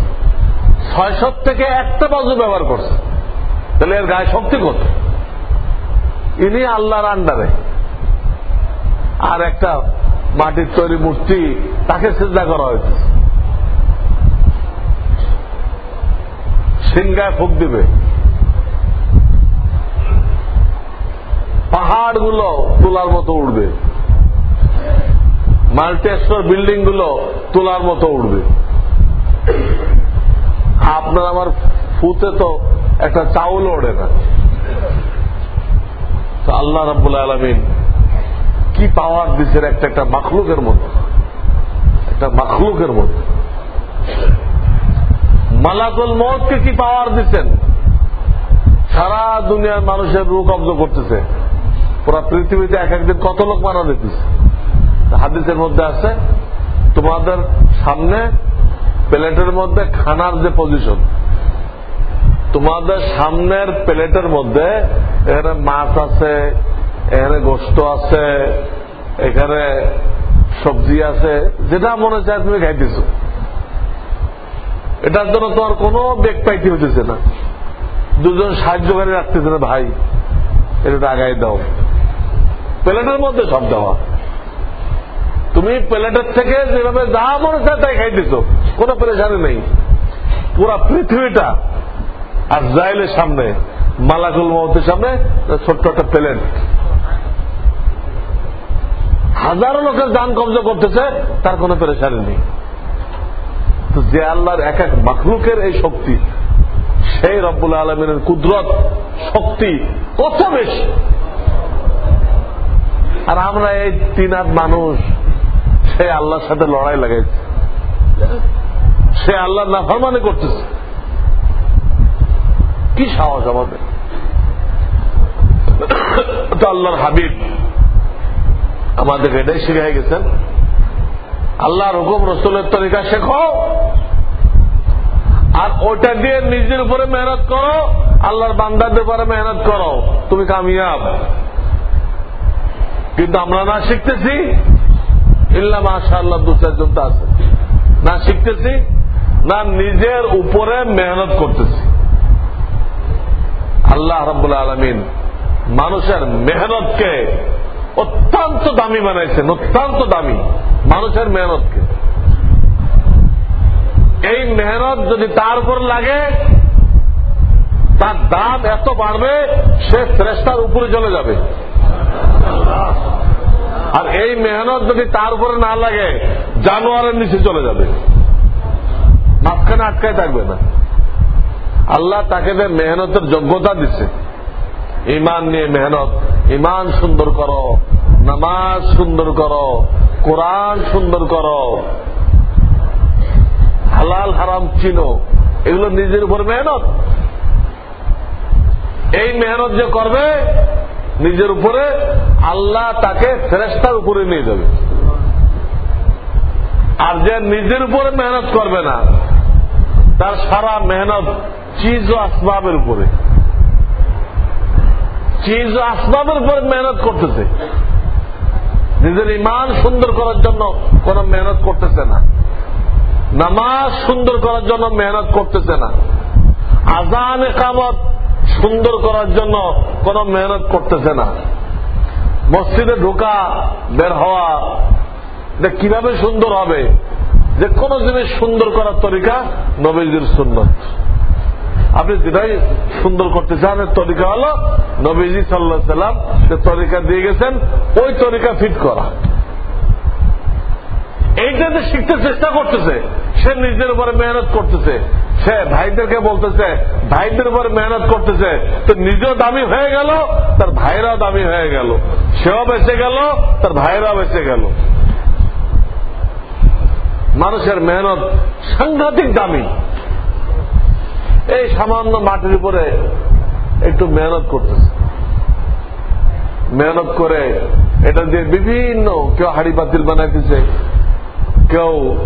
A: ছয়শো থেকে একটা বাজু ব্যবহার করছে। তাহলে এর গায়ে শক্তি কত? ইনি আল্লাহর আন্ডারে। আর একটা মাটির তৈরি মূর্তি, তাকে চিন্তা করা হয়েছে। সিংগায় ফুক দিবে। পাহাড়গুলো তোলার মতো উঠবে মাল্টিস্টোর বিল্ডিংগুলো তোলার মতো উঠবে আপনার আমার ফুতে তো একটা চাউল ওড়ে না। তো আল্লাহ রাবুল আলমিন কি পাওয়ার দিচ্ছেন একটা একটা মাখলুকের মধ্যে? একটা মাখলুকের মধ্যে। মালাকুল মতকে কি পাওয়ার দিচ্ছেন সারা দুনিয়ার মানুষের রূপ কব্জ করতেছে। পুরা পৃথিবীতে এক একদিন কত লোক মারা দিতেছে হাদিসের মধ্যে আছে, তোমাদের সামনে প্লেটের মধ্যে খানার যে পজিশন তোমাদের সামনের প্লেটের মধ্যে এখানে মাছ আছে, এখানে গোস্ত আছে, এখানে সবজি আছে, যেটা মনে চায় তুমি খাইতেছ। এটার জন্য তোমার কোনো বেগ পাইতে হইতেছে না। দুজন সাহায্যকারী রাখতেছে না, ভাই, এটা আগাই দাও। প্লেটের মধ্যে সব দেওয়া। তুমি প্লেটের থেকে যেভাবে যা মনে তাই খাইতেছ কোনো পরেশানি নেই। পুরা পৃথিবীটা আর জাইলের সামনে, মালাকুল মহতের সামনে ছোট্ট একটা প্লেট। হাজারো লোকের যান কবজা করতেছে, তার কোনো পরেশানি নেই। তো যে আল্লাহর এক এক মাখলুকের এই শক্তি, সেই রব্বুল আলমিনের কুদরত শক্তি কত বেশি। আর আমরা এই তিন হাত মানুষ সে আল্লাহর সাথে লড়াই লাগাইছে। সে আল্লাহর নাফরমানি করতেছে। কি সাহস আমাদের? তো আল্লাহর হাবিব আমাদেরকে এটাই শিখাই গেছেন, আল্লাহর হুকুম রসুলের তরিকা শেখো, আর ওটা দিয়ে নিজের উপরে মেহনত করো, আল্লাহর বান্দাদের উপরে মেহনত করো। তুমি কামিয়াব। কিন্তু আমরা না শিখতেছি ইল্লা মাশা আল্লাহ দু চারজন তো আছে। না শিখতেছি, না নিজের উপরে মেহনত করতেছি। আল্লাহ রব্বুল আলমিন মানুষের মেহনতকে অত্যন্ত দামি বানাইছেন, অত্যন্ত দামি, মানুষের মেহনতকে। এই মেহনত যদি তার উপর লাগে, তার দাম এত বাড়বে, সে শ্রেষ্ঠার উপরে চলে যাবে। আর এই মেহনত যদি তার উপরে না লাগে, জানোয়ারের নিচে চলে যাবে। মাঝখানে আটকায় থাকবে না। আল্লাহ তাকে যে মেহনতের যোগ্যতা দিচ্ছে। ইমান নিয়ে মেহনত। ইমান সুন্দর করো, নামাজ সুন্দর করো, কোরআন সুন্দর করো। হালাল, হারাম চিনো। এগুলো নিজের উপর মেহনত। এই মেহনত যে করবে নিজের উপরে আল্লাহ তাকে ফেরেস্তার উপরে নিয়ে যাবে। আর যে নিজের উপরে মেহনত করবে না, তার সারা মেহনত চিজ ও আসবাবের উপরে। চিজ ও আসবাবের উপরে মেহনত করতেছে। নিজের ইমান সুন্দর করার জন্য কোন মেহনত করতেছে না। নামাজ সুন্দর করার জন্য মেহনত করতেছে না। আজান একামত সুন্দর করার জন্য কোন মেহনত করতেছে না। মসজিদে ঢোকা, বের হওয়া, যে কীভাবে সুন্দর হবে, যে কোনো জিনিস সুন্দর করার তরিকা নবীজির সুন্নত। আপনি যেটাই সুন্দর করতে চান তরিকা হলো নবীজি সাল্লাহ সাল্লাম যে তরিকা দিয়ে গেছেন, ওই তরিকা ফিট করা। এইটা যে শিখতে চেষ্টা করতেছে, সে নিজের উপরে মেহনত করতেছে। সে ভাইদেরকে বলতেছে, ভাইদের উপরে মেহনত করতেছে, তো নিজেও দামি হয়ে গেল, তার ভাইরাও দামি হয়ে গেল। সেও বেঁচে গেল, তার ভাইরাও বেঁচে গেল। মানুষের মেহনত সাংঘাতিক দামি। এই সামান্য মাটির উপরে একটু মেহনত করতেছে। মেহনত করে এটা দিয়ে বিভিন্ন কেউ হাড়ি পাতিল বানাইতেছে কেউ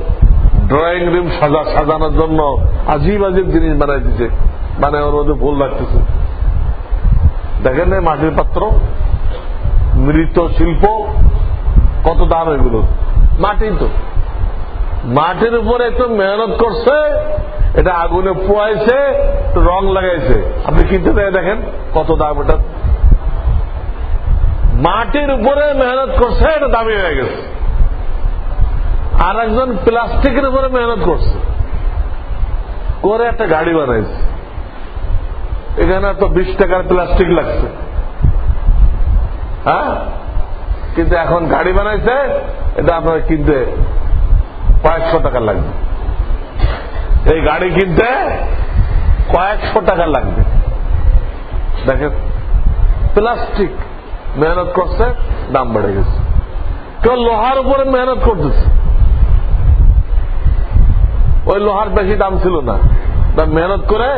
A: ড্রয়িং রুম সাজা, সাজানোর জন্য আজিব আজিব জিনিস বানাইতেছে। মানে ওর মধ্যে ফুল লাগতেছে। দেখেন না মাটির পাত্র? মৃত শিল্প, কত দাম এগুলো? মাটি তো। মাটির উপরে একটু মেহনত করছে, এটা আগুনে পোয়াইছে রং লাগাইছে। আপনি কিনতে দেয় দেখেন কত দাম এটা। মাটির উপরে মেহনত করছে, এটা দামি হয়ে গেছে। আর একজন প্লাস্টিকের উপরে মেহনত করছে। করে একটা গাড়ি বানাইছে। এখানে তো বিশ টাকার প্লাস্টিক লাগছে। হ্যাঁ? কিন্তু এখন গাড়ি বানাইছে, এটা আপনার কিনতে কয়েকশো টাকা লাগবে। এই গাড়ি কিনতে কয়েকশো টাকা লাগবে। দেখেন, প্লাস্টিক মেহনত করছে, দাম বেড়ে গেছে। কেউ লোহার উপরে মেহনত করতেছে। ওই লোহার বেশি দাম ছিল না। মেহনত করে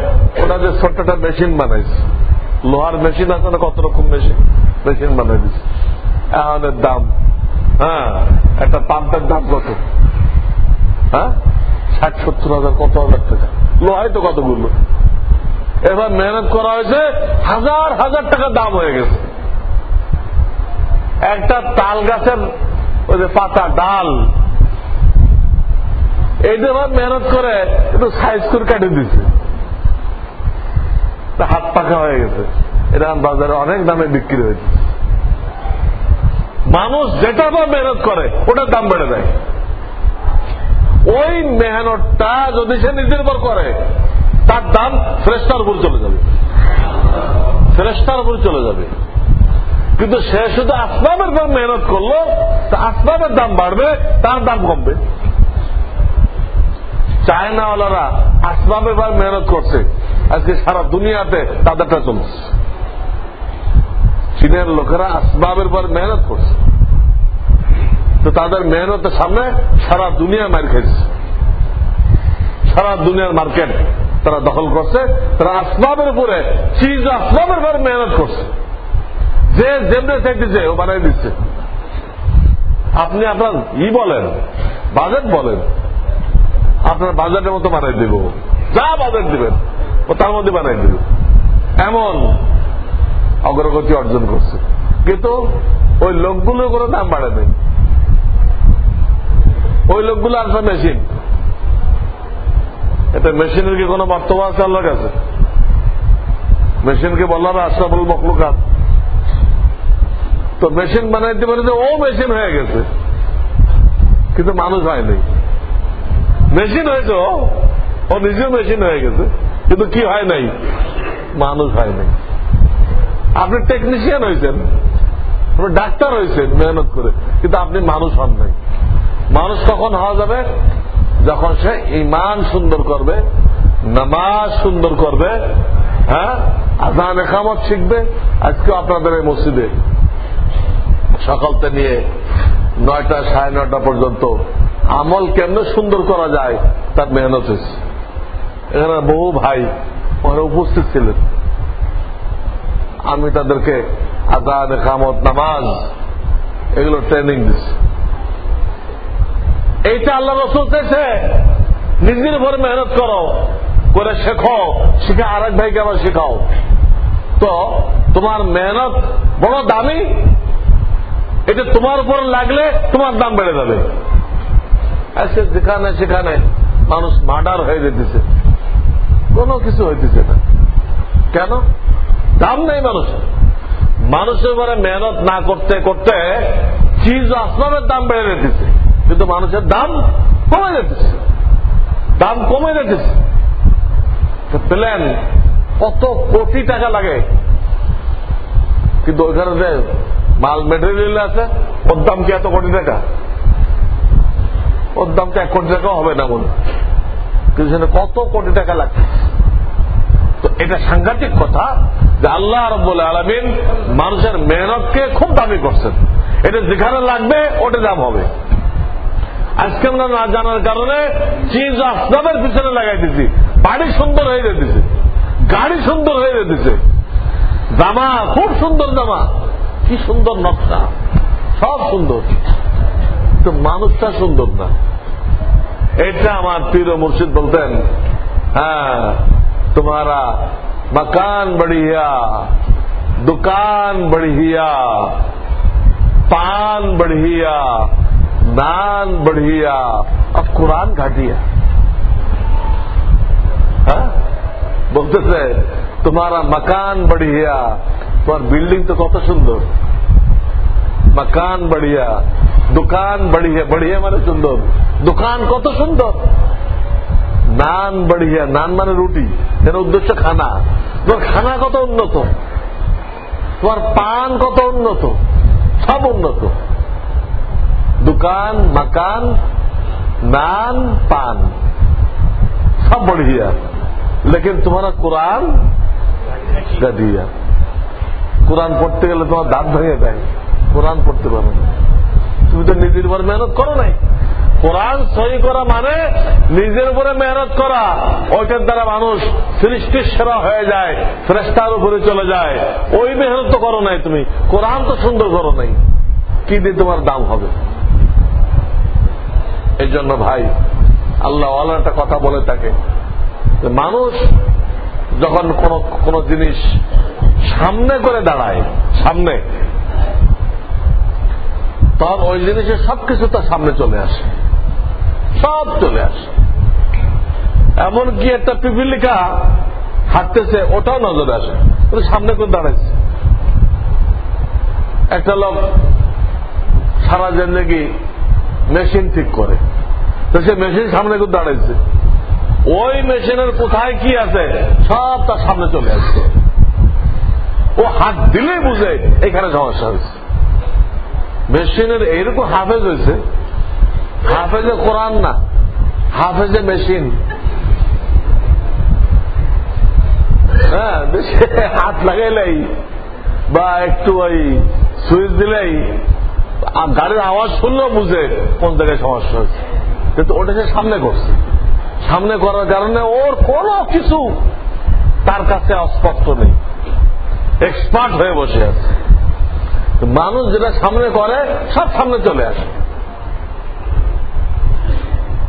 A: ওটা যে ছোট্ট একটা মেশিন বানাইছে। লোহার মেশিন আছে না কত রকম মেশিন মেশিন বানাই দিচ্ছে এখনের দাম। হ্যাঁ একটা পাম্পের দাম কত? হ্যাঁ ষাট, সত্তর হাজার, কত হাজার টাকা? লোহাই তো কতগুলো? এবার মেহনত করা হয়েছে হাজার হাজার টাকা দাম হয়ে গেছে। একটা তাল গাছের ওই যে পাতা, ডাল এইটা এবার মেহনত করে, একটু সাইজ করে কাটে দিচ্ছে হাত পাকা হয়ে গেছে। এটা বাজারে অনেক দামে বিক্রি হয়েছে। মানুষ যেটা বা মেহনত করে, ওটার দাম বেড়ে দেয় ওই মেহনতটা যদি সে নিজের উপর করে, তার দাম ফ্রেস্টার উপর চলে যাবে। ফ্রেস্টার উপর চলে যাবে। কিন্তু সে শুধু আসবাবের পর মেহনত করল, তা আসবাবের দাম বাড়বে, তার দাম কমবে। চায়নাওয়ালারা আসবাবের পর মেহনত করছে। আজকে সারা দুনিয়াতে তাদেরটা চলছে চীনের লোকেরা আসবাবের পর মেহনত করছে। তো তাদের মেহনতের সামনে সারা দুনিয়া মার খেয়েছে। সারা দুনিয়ার মার্কেট তারা দখল করছে। তারা আসবাবের উপরে, চিজ আসবাবের পর মেহনত করছে। যে যেমনি চাইতেছে, ও বানাই দিচ্ছে। আপনি আপনার ই বলেন, বাজেট বলেন আপনার বাজেটের মতো বানাই দিব। যা বাজার দিবেন, ও তার মধ্যে বানাই দেবে। এমন অগ্রগতি অর্জন করছে। কিন্তু ওই লোকগুলো কোনো দাম বাড়ে নেই। ওই লোকগুলো আসবে মেশিন এটা মেশিনের কি কোনো বর্তমান আছে আল্লাহর কাছে? মেশিনকে বললাম আশরাফুল মখলুকাত। তো মেশিন বানাইতে পারে যে ও মেশিন হয়ে গেছে। কিন্তু মানুষ হয়নি মেশিন হয়েছে, ও। নিজেও মেশিন হয়ে গেছে, কিন্তু কি হয় নাই? মানুষ হয় নাই। আপনি টেকনিশিয়ান হয়েছেন, আপনি ডাক্তার হয়েছেন, মেহনত করে, কিন্তু আপনি মানুষ হন নাই। মানুষ কখন হওয়া যাবে? যখন সে ইমান সুন্দর করবে, নামাজ সুন্দর করবে হ্যাঁ? আজান একামত শিখবে, আজকে আপনাদের এই মসজিদে। সকালতে নিয়ে নয়টা সাড়ে নয়টা পর্যন্ত আমল কেমনে সুন্দর করা যায়, তার মেহনত হয়েছে। এখানে বহু ভাই ওরা উপস্থিত ছিলেন। আমি তাদেরকে আদান কামত নামাজ এগুলো ট্রেনিং দিচ্ছি। এইটা আল্লাহ রসুল চেয়েছে নিজের উপরে মেহনত করো, করে শেখো, শিখে আরেক ভাইকে আবার শেখাও। তো তোমার মেহনত বড় দামি, এটা তোমার উপর লাগলে তোমার দাম বেড়ে যাবে। আজকে যেখানে সেখানে মানুষ মার্ডার হয়ে যেতেছে। কোনো কিছু হইতেছে না। কেন? দাম নেই মানুষের। মানুষের উপরে মেহনত না করতে করতে চিজ আসবাবের দাম বেড়ে যেতেছে। কিন্তু মানুষের দাম কমে যেতেছে। দাম কমে যেতেছে। প্লেন কত কোটি টাকা লাগে। কিন্তু ওইখানে যে মাল মেটেরিয়াল আছে, ওর দাম কি এত কোটি টাকা? ওর দাম তো এক কোটি টাকা হবে না মনে কিন্তু কত কোটি টাকা লাগছে তো এটা সাংঘাতিক কথা যে আল্লাহ রব্বুল আলমিন মানুষের মেহনতকে খুব দামি করছেন। এটা যেখানে লাগবে, ওটা দাম হবে। আজকে আমরা না জানার কারণে চিজ আসবাবের পিছনে লাগাই দিচ্ছি বাড়ি সুন্দর হয়ে যেতেছে। গাড়ি সুন্দর হয়ে যেতেছে। জামা, খুব সুন্দর জামা। কি সুন্দর নকশা। সব সুন্দর। তো মানুষটা সুন্দর না এটা আমার পীর মুর্শিদ বলতেন হ্যাঁ তোমারা मकान बढ़िया दुकान बढ़िया पान बढ़िया नान बढ़िया और कुरान घाटिया বলতেছে তোমারা মকান बढ़िया তোমার বিল্ডিং তো কত সুন্দর মকান बढ़िया দোকান বাড়িয়ে বাড়িয়ে মানে সুন্দর দোকান কত সুন্দর নান বাড়িয়ে নান মানে রুটি এর উদ্দেশ্য খানা তোমার খানা কত উন্নত তোমার পান কত উন্নত সব উন্নত দোকান মাকান নান পান সব বড়িয়া লেকিন তোমার কোরআন কোরআন পড়তে গেলে তোমার দাঁত ভেঙে দেয় কোরআন পড়তে পারো না তুমি তো নিজের উপর মেহনত করো নাই। কোরআন সহি করা মানে নিজের উপরে মেহনত করা। ওইটার দ্বারা মানুষ সৃষ্টির সেরা হয়ে যায় ফ্রেস্তার উপরে চলে যায়। ওই মেহনত তো করো নাই তুমি। কোরআন তো সুন্দর করো নাই। কি দিয়ে তোমার দাম হবে? এই জন্য ভাই, আল্লাহ একটা কথা বলে থাকে মানুষ যখন কোন জিনিস সামনে করে দাঁড়ায়, সামনে তখন ওই জিনিসের সবকিছু তার সামনে চলে আসে। সব চলে আসে। এমনকি একটা পিপিলিকা হাঁটতেছে, ওটাও নজরে আসে সামনে করে দাঁড়াইছে? একটা লোক সারা জিন্দগি মেশিন ঠিক করে। তো সে মেশিন সামনে করে দাঁড়াইছে? ওই মেশিনের কোথায় কি আছে, সব তার সামনে চলে আসছে ও হাত দিলেই বুঝে এখানে সমস্যা হয়েছে। মেশিনের এইরকম হাফেজ হয়েছে। হাফেজে কোরআন না, হাফেজে মেশিন। হ্যাঁ হাত লাগাইলেই বা একটু ওই সুইচ দিলেই গাড়ির আওয়াজ শুনলেও বুঝে কোন জায়গায় সমস্যা হচ্ছে কিন্তু ওটা সে সামনে করছে। সামনে করার কারণে ওর কোন কিছু তার কাছে অস্পষ্ট নেই। এক্সপার্ট হয়ে বসে আছে। মানুষ যেটা সামনে করে, সব সামনে চলে আসে।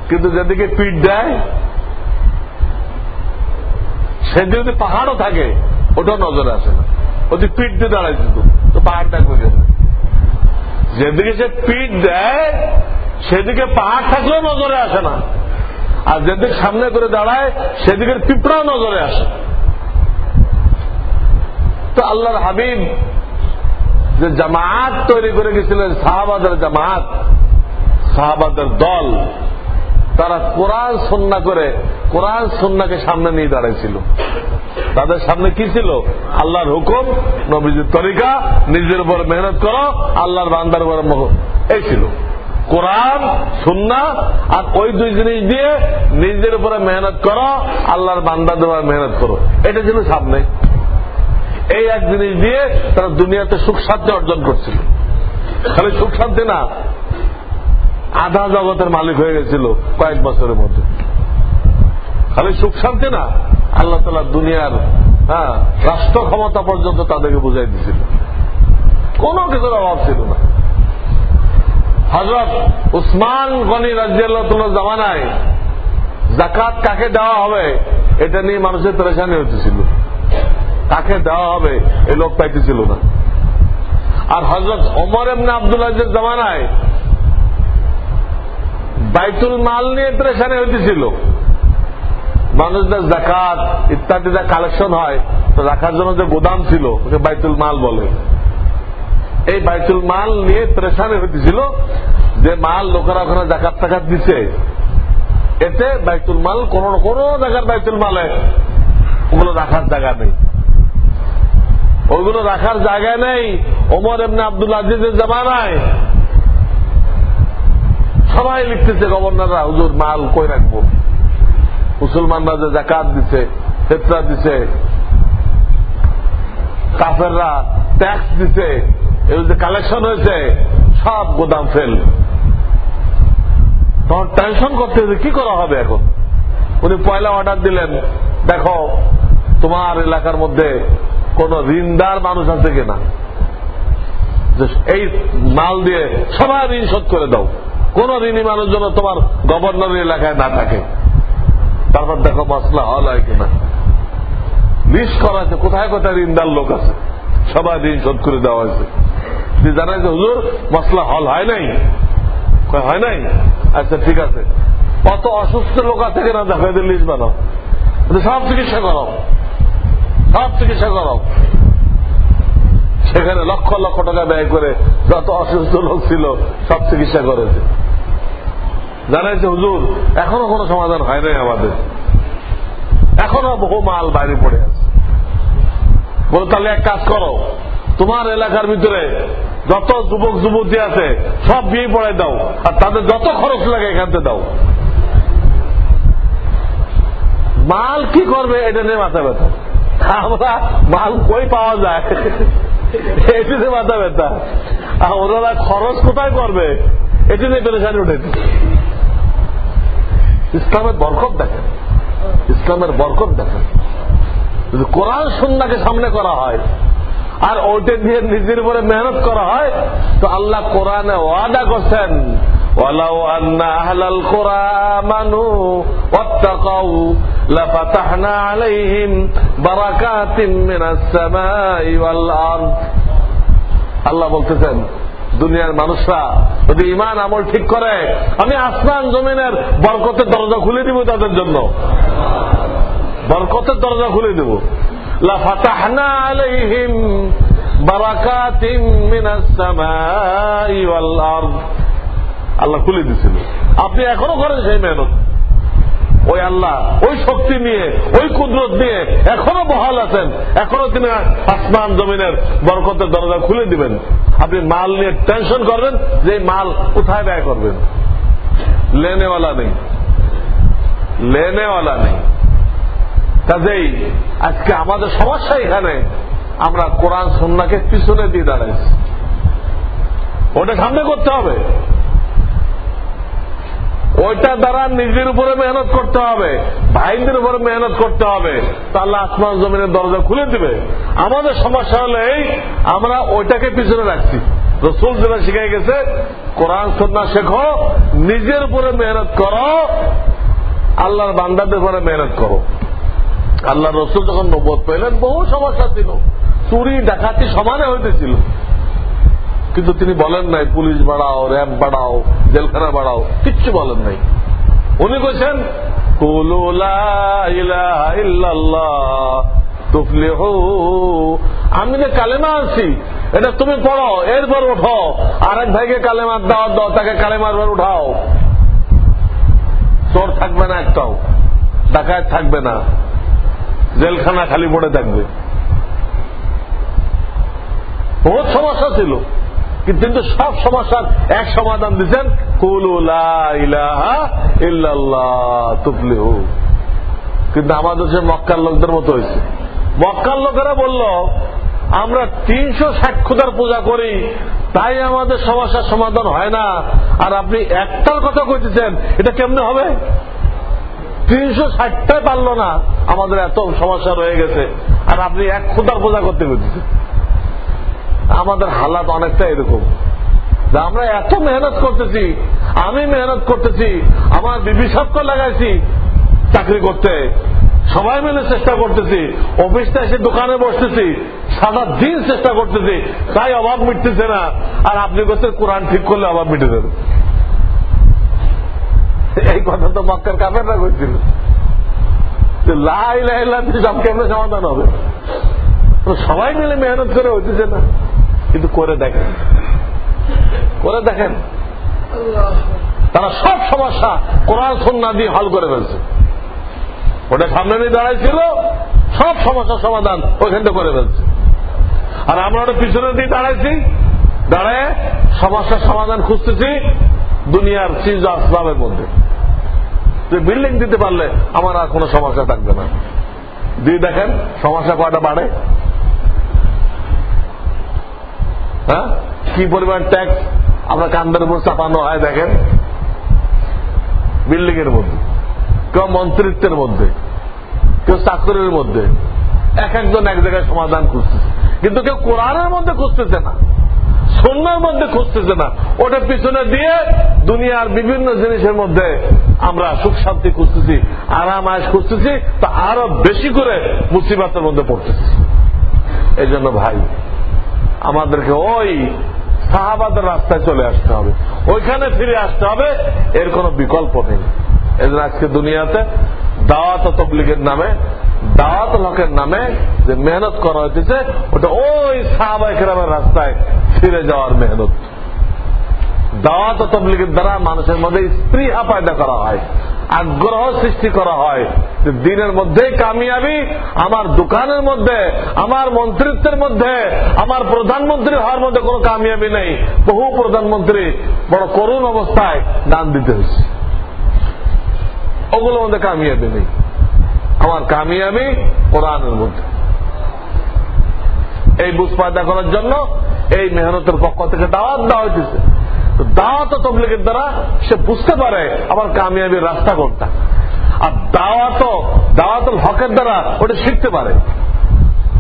A: কিন্তু যেদিকে পিঠ দেয় সেদিকে যদি পাহাড়ও থাকে, ওটাও নজরে আসে না। ওদিকে পিঠ দিয়ে দাঁড়াইছে তো পাহাড় দেখবে কেন যেদিকে সে পিঠ দেয়, সেদিকে পাহাড় থাকলেও নজরে আসে না। আর যেদিকে সামনে করে দাঁড়ায়, সেদিকের পিঁপড়াও নজরে আসে তো আল্লাহর হাবিব যে জামাত তৈরি করে গেছিলেন সাহাবাদের জামাত সাহাবাদের দল, তারা কোরআন সন্না করে, কোরআন সন্নাকে সামনে নিয়ে দাঁড়াইছিল। তাদের সামনে কি ছিল? আল্লাহর হুকুম, নবীজির তরিকা, নিজের উপর মেহনত করো, আল্লাহর বান্দার উপর এই ছিল। কোরআন, সুন্না, আর ওই দুই জিনিস দিয়ে নিজের উপরে মেহনত করো, আল্লাহর বান্দার উপর মেহনত করো। এটা ছিল সামনে। এই এক জিনিস দিয়ে তারা দুনিয়াতে সুখ শান্তি অর্জন করছিল। খালি সুখ শান্তি না, আধা জগতের মালিক হয়ে গেছিল কয়েক বছরের মধ্যে। খালি সুখ শান্তি না, আল্লাহ তালা দুনিয়ার হ্যাঁ রাষ্ট্র ক্ষমতা পর্যন্ত তাদেরকে বুঝাই দিছিল কোন কিছুর অভাব ছিল না। হজরত উসমান গনি রাজিয়াল্লাহ জামানায় জাকাত কাকে দেওয়া হবে, এটা নিয়ে মানুষের পরেশানি হতেছিল কাকে দেওয়া হবে। এই লোক পাইতেছিল না। আর হজরত ওমর এমনি আবদুল্লাহের জামানায় বাইতুল মাল নিয়ে পরেশানি হইতেছিল। মানুষদের জাকাত ইত্যাদি যা কালেকশন হয়, তো রাখার জন্য যে গোদাম ছিল, ওকে বাইতুল মাল বলে। এই বাইতুল মাল নিয়ে প্রেশানে হইতেছিল যে মাল লোকেরা ওখানে জাকাত টাকাত দিচ্ছে এতে বাইতুল মাল কোন কোন জায়গার বাইতুল মালে। ওগুলো রাখার জায়গা নেই। ওইগুলো রাখার জায়গা নেই। ওমর এমনি আব্দুল আজিজের জামানায়। সবাই লিখতেছে, গভর্নররা, হুজুর, মাল কই রাখব? মুসলমানরা যে জাকাত দিছে, ফেতরা দিছে, কাফেররা ট্যাক্স দিছে এগুলো যে কালেকশন হয়েছে, সব গোদাম ফেল। তখন টেনশন করতে কি করা হবে এখন? উনি পয়লা অর্ডার দিলেন, দেখো, তোমার এলাকার মধ্যে কোন ঋণদার মানুষ আছে কিনা? এই মাল দিয়ে সবাই ঋণ শোধ করে দাও। কোন ঋণী মানুষ যেন তোমার গভর্নরের এলাকায় না থাকে। তারপর দেখো মশলা হল হয় কিনা। লিস্ট করা আছে, কোথায় কোথায় ঋণদার লোক আছে। সবাই ঋণ শোধ করে দেওয়া হয়েছে। জানাই যে হুজুর, মশলা হল হয় নাই? হয় নাই? আচ্ছা ঠিক আছে। কত অসুস্থ লোক আছে কিনা? দেখো এদের লিস্ট বানাও। সব চিকিৎসা করো সব চিকিৎসা করো সেখানে লক্ষ লক্ষ টাকা ব্যয় করে যত অসুস্থ লোক ছিল, সব চিকিৎসা করেছে। জানাইছে, হুজুর, এখনও কোনো সমাধান হয় নাই আমাদের। এখনও বহু মাল বাইরে পড়ে আছে। বলে, তাহলে এক কাজ করো, তোমার এলাকার ভিতরে যত যুবক, যুবতী আছে, সব বিয়ে পড়াই দাও, আর তাদের যত খরচ লাগে এখান থেকে দাও। মাল কি করবে, এটা নিয়ে মাথা ব্যথা। আমরা মাল কই পাওয়া যায় এটিতে মাথা ব্যথা আর ওনারা খরচ কোথায় করবে এটি নিয়ে পেরেশানি উঠেছে ইসলামের বরকত দেখেন ইসলামের বরকত দেখেন যদি কোরআন সন্ধ্যাকে সামনে করা হয় আর ওটা দিয়ে নিজের উপরে মেহনত করা হয় তো আল্লাহ কোরআনে ওয়াদা করছেন ولو أن أهل القرى آمنوا واتقوا لفتحنا عليهم بركات من السماء والأرض আল্লাহ বলতেছেন দুনিয়ার মানুষরা যদি ইমান আমল ঠিক করে আমি আসমান জমিনের বরকতের দরজা খুলে দিব তাদের জন্য বরকতের দরজা খুলে দেব লাফাতাহনা আলাইহিম বারাকাতিম মিনাস সামাই ওয়াল আরদ আল্লাহ খুলে দিছিল আপনি এখনো করেন সেই মেহনত ওই আল্লাহ, ওই শক্তি নিয়ে, ওই কুদরত নিয়ে এখনও বহাল আছেন। এখনও তিনি আসমান জমিনের বরকতের দরজা খুলে দিবেন। আপনি মাল নিয়ে টেনশন করবেন যে মাল কোথায় ব্যয় করবেন? লেনেওয়ালা নেই। লেনেওয়ালা নেই। কাজেই আজকে আমাদের সমস্যা এখানে, আমরা কোরআন সন্নাকে পিছনে দিয়ে দাঁড়াইছি। ওটা সামনে করতে হবে। ওইটা দ্বারা নিজের উপরে মেহনত করতে হবে, ভাইদের উপরে মেহনত করতে হবে। তাহলে আসমান জমিনের দরজা খুলে দিবে। আমাদের সমস্যা হলো আমরা ওইটাকে পিছনে রাখছি। রসুল যেটা শিখাই গেছে, কোরআন সন্না শেখো, নিজের উপরে মেহনত করো, আল্লাহর বান্দাদের উপরে মেহনত করো। আল্লাহ রসুল যখন নবোধ পেলেন, বহু সমস্যা ছিল। চুরি, ডাকাতি সমানে হইতেছিল। কিন্তু তিনি বলেন নাই, পুলিশ বাড়াও, র্যাব বাড়াও, জেলখানা বাড়াও। কিচ্ছু বলেন নাই। উনি বলছেন আমি যে কালেমা আনছি, এটা তুমি পড়ো, এরপর উঠো। আর এক ভাইকে কালেমার দাও দাও, তাকে কালেমার পর উঠাও। চোর থাকবে না একটাও ডাকায় থাকবে না, জেলখানা খালি পড়ে থাকবে। বহুত সমস্যা ছিল। কিন্তু সব সমস্যার এক সমাধান দিচ্ছেন কিন্তু আমাদের সে মক্কার লোকদের মতো হয়েছে। মক্কার লোকেরা বলল, আমরা তিনশো ষাট পূজা করি, তাই আমাদের সমস্যার সমাধান হয় না। আর আপনি একটার কথা কইতেছেন, এটা কেমনে হবে? তিনশো ষাটটাই পারল না। আমাদের এত সমস্যা রয়ে গেছে। আর আপনি এক খুদার পূজা করতে করতেছেন আমাদের হালাত অনেকটা এরকম। আমরা এত মেহনত করতেছি, আমি মেহনত করতেছি, আমার বিবি সবকে লাগাইছি, চাকরি করতে। সবাই মিলে চেষ্টা করতেছি, অফিসটা এসে দোকানে বসতেছি, সারা দিন চেষ্টা করতেছি, তাই অভাব মিটতেছে না। আর আপনি করছেন কোরআন ঠিক করলে অভাব মিটে যাবে। এই কথা তো মক্কার কাপেররা করছিল লাই লাই সব কেমনে সমাধান হবে? সবাই মিলে মেহনত করে হইতেছে না। কিন্তু করে দেখেন। করে দেখেন। তারা সব সমস্যা কোরআন সন্না দিয়ে হল করে ফেলছে। ওটা সামনে নিয়ে দাঁড়াইছিল, সব সমস্যার সমাধান ওইখান থেকে করে ফেলছে। আর আমরা ওটা পিছনে দিয়ে দাঁড়াইছি, দাঁড়ায় সমস্যার সমাধান খুঁজতেছি দুনিয়ার চিজ আসবাবের মধ্যে। তুই বিল্ডিং দিতে পারলে আমার আর কোনো সমস্যা থাকবে না। দিয়ে দেখেন, সমস্যা কয়টা বাড়ে? হ্যাঁ? কি পরিমাণ ট্যাক্স আমরা কান্দের উপর চাপানো হয় দেখেন। বিল্ডিং এর মধ্যে, কেউ মন্ত্রিত্বের মধ্যে, কেউ চাকরির মধ্যে, এক একজন এক জায়গায় সমাধান খুঁজতেছে। কিন্তু কেউ কোরআনের মধ্যে খুঁজতেছে না সন্ন্যার মধ্যে খুঁজতেছে না। ওটা পিছনে দিয়ে দুনিয়ার বিভিন্ন জিনিসের মধ্যে আমরা সুখ শান্তি খুঁজতেছি, আরাম আয়স খুঁজতেছি, তা আরও বেশি করে মুসিবাতের মধ্যে পড়তেছি। এই জন্য ভাই আমাদেরকে ওই সাহাবাদের রাস্তায় চলে আসতে হবে। ওইখানে ফিরে আসতে হবে, এর কোন বিকল্প নেই। এদের আজকে দুনিয়াতে দাওয়াত তবলিগের নামে, দাওয়াত হকের নামে যে মেহনত করা হয়েছে ওটা ওই সাহাবাইকেরামের রাস্তায় ফিরে যাওয়ার মেহনত। দাওয়াত তবলিগের দ্বারা মানুষের মধ্যে স্ত্রীহা পায়দা করা হয়। আগ্রহ সৃষ্টি করা হয়। যে দিনের মধ্যেই কামিয়াবি, আমার দোকানের মধ্যে, আমার মন্ত্রিত্বের মধ্যে, আমার প্রধানমন্ত্রী হওয়ার মধ্যে কোনো কামিয়াবি নেই। বহু প্রধানমন্ত্রী বড় করুণ অবস্থায় দান দিতে হয়েছে। ওগুলোর মধ্যে কামিয়াবি নেই। আমার কামিয়াবি কোরআনের মধ্যে। এই বুঝ পয়দা করার জন্য এই মেহনতের পক্ষ থেকে দাওয়াত দেওয়া হইতেছে। দাওয়াত তবলিগের দ্বারা সে বুঝতে পারে আমার কামিয়াবির রাস্তা কোনটা। আর দাওয়াত দাওয়াতুল হকের দ্বারা ওটা শিখতে পারে।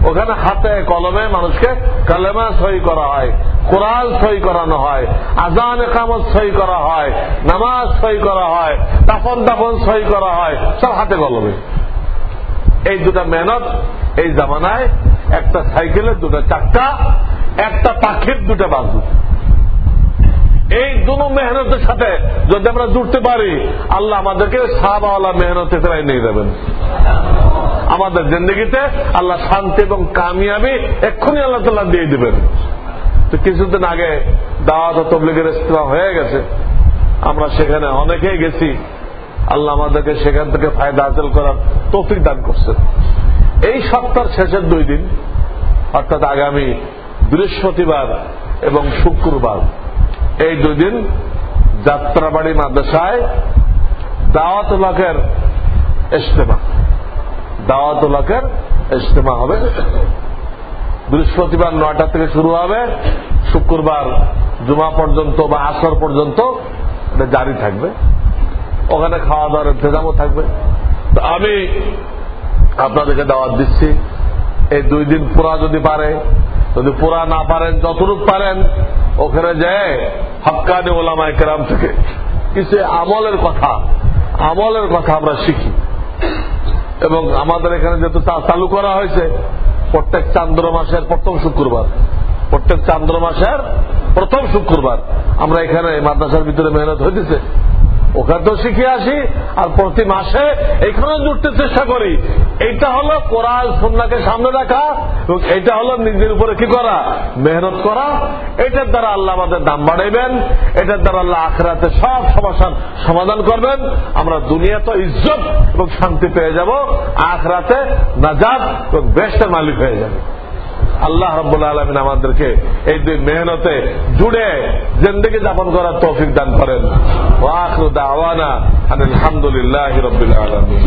A: ওখানে হাতে কলমে মানুষকে কালেমা সই করা হয়, কোরআন সই করানো হয় আজান একামত সই করা হয়, নামাজ সই করা হয় তাপন তাপন সই করা হয়, সব হাতে কলমে। এই দুটা মেহনত এই জামানায়, একটা সাইকেলের দুটা চাক্কা একটা পাখির দুটা বাজু এই দুটো মেহনতের সাথে যদি আমরা জুড়তে পারি, আল্লাহ আমাদেরকে সাহাবাওয়ালা মেহনতে ফেরাই নিয়ে যাবেন। আমাদের জিন্দগিতে আল্লাহ শান্তি এবং কামিয়াবি এক্ষুনি আল্লাহ তাল্লাহ দিয়ে দিবেন। তো কিছুদিন আগে দাওয়াত তবলিগের ইস্তেমা হয়ে গেছে। আমরা সেখানে অনেকেই গেছি। আল্লাহ আমাদেরকে সেখান থেকে ফায়দা হাসিল করার তৌফিক দান করছেন। এই সপ্তাহের শেষের দুই দিন, অর্থাৎ আগামী বৃহস্পতিবার এবং শুক্রবার এই দুই দিন যাত্রাবাড়ি মাদ্রাসায় দাওয়াত লাখের ইস্তেমা দাওয়াত লাখের ইস্তেমা হবে। বৃহস্পতিবার নয়টা থেকে শুরু হবে। শুক্রবার জুমা পর্যন্ত বা আসর পর্যন্ত এটা জারি থাকবে। ওখানে খাওয়া দাওয়ার ইন্তজামও থাকবে। তো আমি আপনাদেরকে দাওয়াত দিচ্ছি। এই দুই দিন পুরা যদি পারে যদি পুরা না পারেন, যতটুক পারেন ওখানে যায় হকানি ওলামা কেরাম থেকে। কিছু আমলের কথা আমলের কথা আমরা শিখি। এবং আমাদের এখানে যেহেতু চালু করা হয়েছে, প্রত্যেক চান্দ্র মাসের প্রথম শুক্রবার। প্রত্যেক চান্দ্র মাসের প্রথম শুক্রবার আমরা এখানে মাদ্রাসার ভিতরে মেহনত হইতেছে। ওখানে তো শিখে আসি আর প্রতি মাসে এখানেও জুটতে চেষ্টা করি। এইটা হলো কোরআন সন্নাকে সামনে রাখা এবং এটা হলো নিজের উপরে কি করা? মেহনত করা। এটার দ্বারা আল্লাহ আমাদের দাম বাড়াইবেন। এটার দ্বারা আল্লাহ আখরাতে সব সমস্যার সমাধান করবেন। আমরা দুনিয়া তো ইজ্জত এবং শান্তি পেয়ে যাব। আখরাতে নাজাদ এবং বেস্টের মালিক হয়ে যাবে। আল্লাহ রব্বুল্লাহ আলমিন আমাদেরকে এই দুই মেহনতে জুড়ে জিন্দগি যাপন করার তৌফিক দান করেন। আওয়ানা আলহামদুলিল্লাহ রবিল আলমিন।